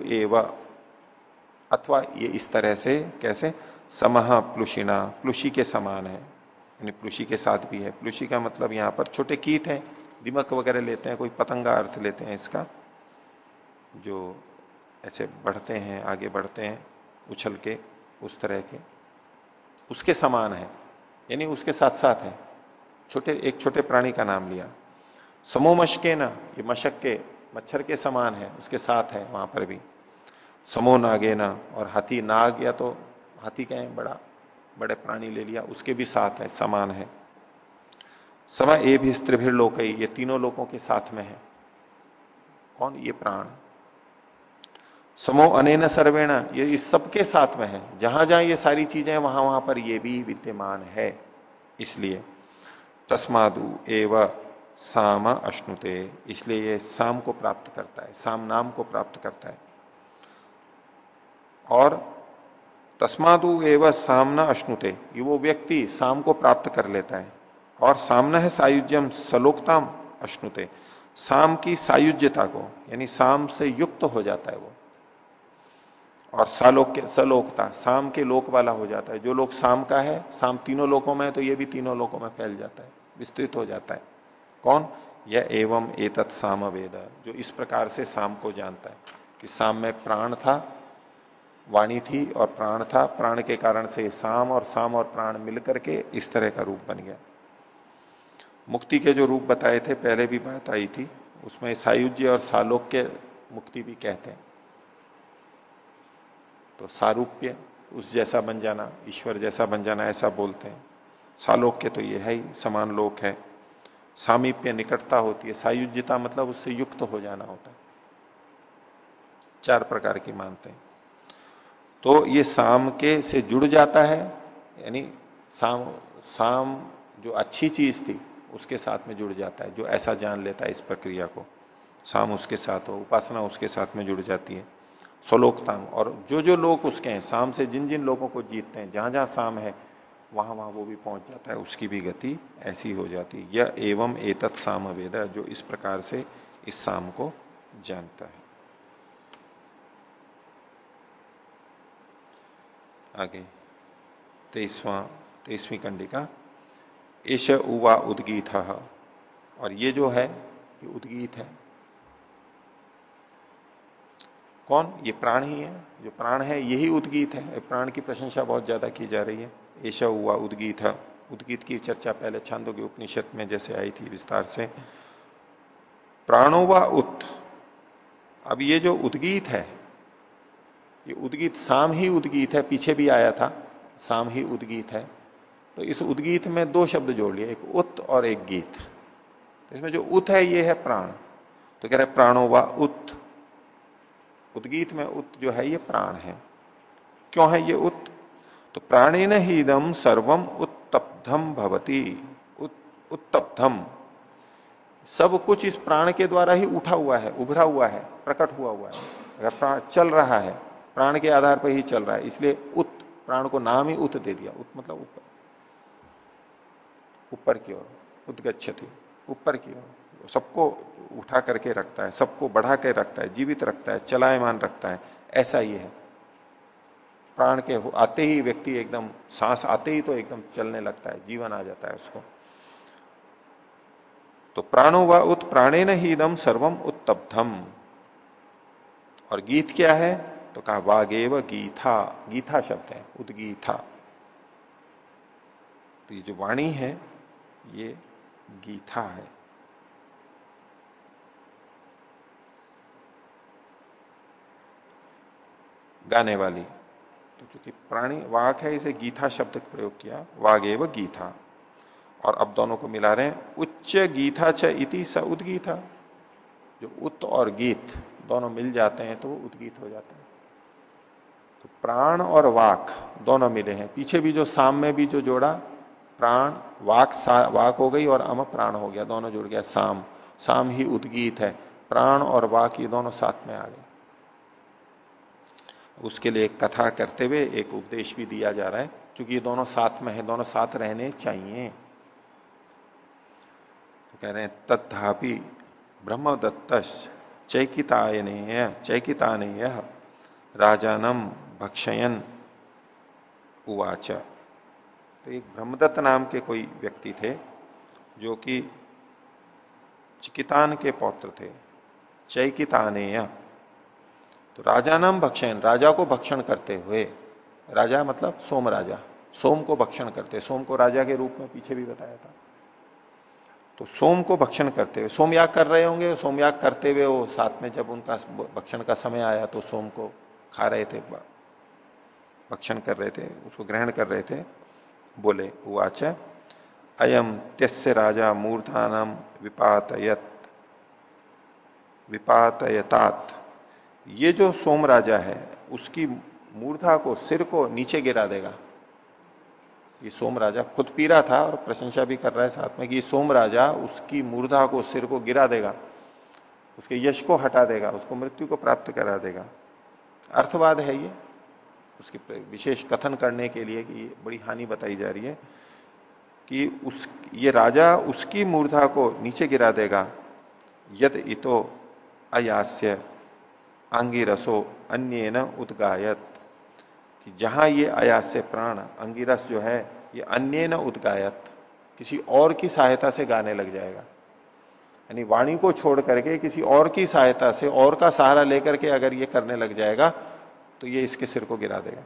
अथवा ये इस तरह से, कैसे? समह प्लुषिना प्लुषी के समान है। यानी प्लुषी के साथ भी है। प्लुषी का मतलब यहाँ पर छोटे कीट हैं। दिमक वगैरह लेते हैं, कोई पतंगा अर्थ लेते हैं इसका। जो ऐसे बढ़ते हैं, आगे बढ़ते हैं, उछल के, उस तरह के। उसके समान है, यानी उसके साथ साथ है। छोटे, एक छोटे प्राणी का नाम लिया। समो मशके ना, ये मशक के, मच्छर के समान है, उसके साथ है, वहाँ पर भी। समो नागे ना, और हाथी नाग या तो हाथी कहें बड़ा, बड़े प्राणी ले लिया, उसके भी साथ है, समान है। समय ए भी स्त्रिभिर लोक ये तीनों लोगों के साथ में है। कौन? ये प्राण। समो अनेन सर्वेण, ये इस सबके साथ में है। जहाँ जहाँ ये सारी चीज़ें वहाँ वहाँ पर ये भी विद्यमान है। इसलिए तस्मादु एव साम अश्नुते, इसलिए ये साम को प्राप्त करता है, साम नाम को प्राप्त करता है। और तस्मादु एवं सामना अश्नुते, ये वो व्यक्ति साम को प्राप्त कर लेता है। और सामना है सायुज्यम सलोकताम अश्नुते। साम की सायुज्यता को, यानी साम से युक्त हो जाता है वो। और सालोक सलोकता, साम के लोक वाला हो जाता है। जो लोक साम का है, साम तीनों लोकों में है तो ये भी तीनों लोकों में फैल जाता है, विस्तृत हो जाता है। कौन? यह एवं एतत् साम वेद जो इस प्रकार से साम को जानता है कि साम में प्राण था, वाणी थी और प्राण था। प्राण के कारण से साम और साम और प्राण मिलकर के इस तरह का रूप बन गया। मुक्ति के जो रूप बताए थे, पहले भी बात आई थी, उसमें सायुज्य और सालोक्य मुक्ति भी कहते हैं। तो सारूप्य, उस जैसा बन जाना, ईश्वर जैसा बन जाना, ऐसा बोलते हैं। सालोक्य तो ये है ही, समान लोक है। सामीप्य निकटता होती है। सायुज्यता मतलब उससे युक्त हो जाना होता है। चार प्रकार की मानते हैं। तो ये साम के से जुड़ जाता है, यानी साम साम जो अच्छी चीज़ थी, उसके साथ में जुड़ जाता है, जो ऐसा जान लेता है इस प्रक्रिया को। साम उसके साथ हो, उपासना उसके साथ में जुड़ जाती है। स्वलोकताम और जो जो लोग उसके हैं, साम से जिन जिन लोगों को जीतते हैं जहाँ जहाँ साम है वहाँ वहाँ वो भी पहुँच जाता है, उसकी भी गति ऐसी हो जाती है। यह एवं एतत् साम वेद जो इस प्रकार से इस साम को जानता है। आगे, तेईसवा, तेईसवीं कंडिका एश उवा उदगीत। और ये जो है, ये उदगीत है। कौन? ये प्राण ही है। जो प्राण है, यही उदगीत है। प्राण की प्रशंसा बहुत ज़्यादा की जा रही है। ऐसा हुआ उदगीत है। उदगीत की चर्चा पहले छंदों के उपनिषद में जैसे आई थी विस्तार से। प्राणो व उत। अब ये जो उदगीत है, ये उदगीत साम ही उदगीत है, पीछे भी आया था। साम ही उदगीत है। तो इस उदगीत में दो शब्द जोड़ लिए, एक उत और एक गीत। इसमें जो उत है, ये है प्राण। तो कह रहे प्राणो व उत। उदगीत में उत जो है ये प्राण है। क्यों है ये उत? तो प्राणेन ही इदम सर्वम उत्तप्धम भवती। उत्तप्धम सब कुछ इस प्राण के द्वारा ही उठा हुआ है, उभरा हुआ है, प्रकट हुआ हुआ है। अगर प्राण चल रहा है, प्राण के आधार पर ही चल रहा है, इसलिए उत, प्राण को नाम ही उत दे दिया। उत मतलब ऊपर। ऊपर की ओर उदगछति ऊपर की ओर। सबको उठा करके रखता है, सबको बढ़ा के रखता है, जीवित रखता है, चलायमान रखता है, ऐसा ही है। प्राण के आते ही व्यक्ति एकदम, सांस आते ही तो एकदम चलने लगता है, जीवन आ जाता है उसको। तो प्राणो व उत प्राणे न ही इदम सर्वम उत्तब्धम। और गीत क्या है? तो कहा, वागेव गीथा गीथा शब्द है, उदगीथा। तो ये जो वाणी है, ये गीथा है। गाने वाली। तो चूँकि प्राणी वाक है, इसे गीता शब्द प्रयोग किया वाग एवं गीता और अब दोनों को मिला रहे हैं, उच्च गीता च इति स उदगीता जो उत और गीत दोनों मिल जाते हैं तो वो उदगीत हो जाता है। तो प्राण और वाक दोनों मिले हैं। पीछे भी जो साम में भी जो जोड़ा, प्राण, वाक वाक हो गई और अम प्राण हो गया, दोनों जुड़ गया, साम। साम ही उदगीत है। प्राण और वाक ये दोनों साथ में आ गए। उसके लिए कथा करते हुए एक उपदेश भी दिया जा रहा है, क्योंकि ये दोनों साथ में है, दोनों साथ रहने चाहिए। तो कह रहे हैं, तत्थापि ब्रह्मदत्त चैकितायनेय, चैकितानेय राजानम भक्षयन उवाच। तो एक ब्रह्मदत्त नाम के कोई व्यक्ति थे, जो कि चिकितान के पौत्र थे। चैकितानेय तो राजा नाम भक्षण, राजा को भक्षण करते हुए, राजा मतलब सोम राजा, सोम को भक्षण करते, सोम को राजा के रूप में पीछे भी बताया था। तो सोम को भक्षण करते हुए सोमयाग कर रहे होंगे सोमयाग करते हुए वो साथ में जब उनका भक्षण का समय आया तो सोम को खा रहे थे, भक्षण कर रहे थे, उसको ग्रहण कर रहे थे, बोले, उवाच अयम त्यस्य राजा मूर्धानम विपातयत, विपातयतात। ये जो सोम राजा है, उसकी मूर्धा को, सिर को नीचे गिरा देगा। ये सोम राजा खुद पी रहा था और प्रशंसा भी कर रहा है साथ में कि सोम राजा उसकी मूर्धा को, सिर को गिरा देगा, उसके यश को हटा देगा, उसको मृत्यु को प्राप्त करा देगा। अर्थवाद है ये, उसकी विशेष कथन करने के लिए कि बड़ी हानि बताई जा रही है कि उस, ये राजा उसकी मूर्धा को नीचे गिरा देगा। यद इतो अयास्य अंगिरसो अन्य न उदगायत। कि जहाँ ये अयास से प्राण, अंगिरस जो है, ये अन्य न उदगायत। किसी और की सहायता से गाने लग जाएगा। यानी वाणी को छोड़ करके किसी और की सहायता से, और का सहारा लेकर के अगर ये करने लग जाएगा तो ये इसके सिर को गिरा देगा।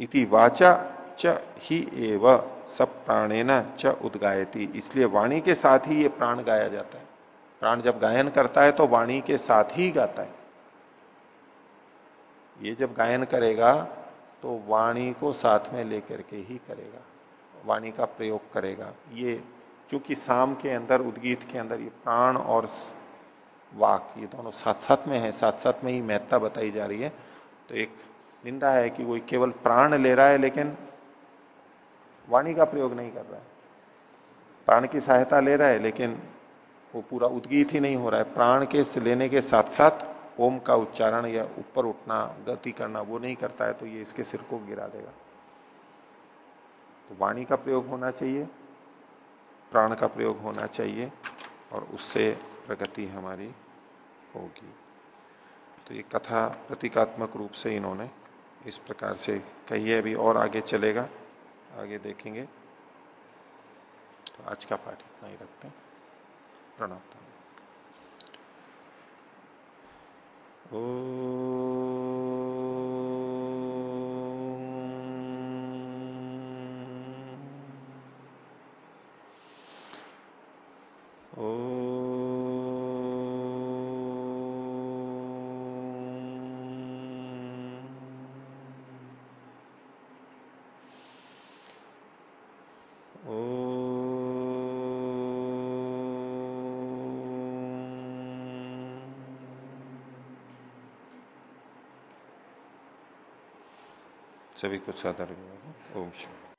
इति वाचा च ही एव, सब प्राणेन च उदगायती। इसलिए वाणी के साथ ही ये प्राण गाया जाता है। प्राण जब गायन करता है तो वाणी के साथ ही गाता है। ये जब गायन करेगा तो वाणी को साथ में लेकर के ही करेगा, वाणी का प्रयोग करेगा। ये चूँकि साम के अंदर, उद्गीत के अंदर ये प्राण और वाक, ये दोनों साथ साथ में है साथ साथ में ही महत्ता बताई जा रही है। तो एक निंदा है कि कोई केवल प्राण ले रहा है लेकिन वाणी का प्रयोग नहीं कर रहा है। प्राण की सहायता ले रहा है लेकिन वो पूरा उद्गीत ही नहीं हो रहा है। प्राण के लेने के साथ साथ ओम का उच्चारण या ऊपर उठना, गति करना, वो नहीं करता है तो ये इसके सिर को गिरा देगा। तो वाणी का प्रयोग होना चाहिए, प्राण का प्रयोग होना चाहिए, और उससे प्रगति हमारी होगी। तो ये कथा प्रतीकात्मक रूप से इन्होंने इस प्रकार से कही है। अभी और आगे चलेगा, आगे देखेंगे। तो आज का पाठ इतना ही रखते हैं। प्रणाम ओ सभी को सादर ओम शिव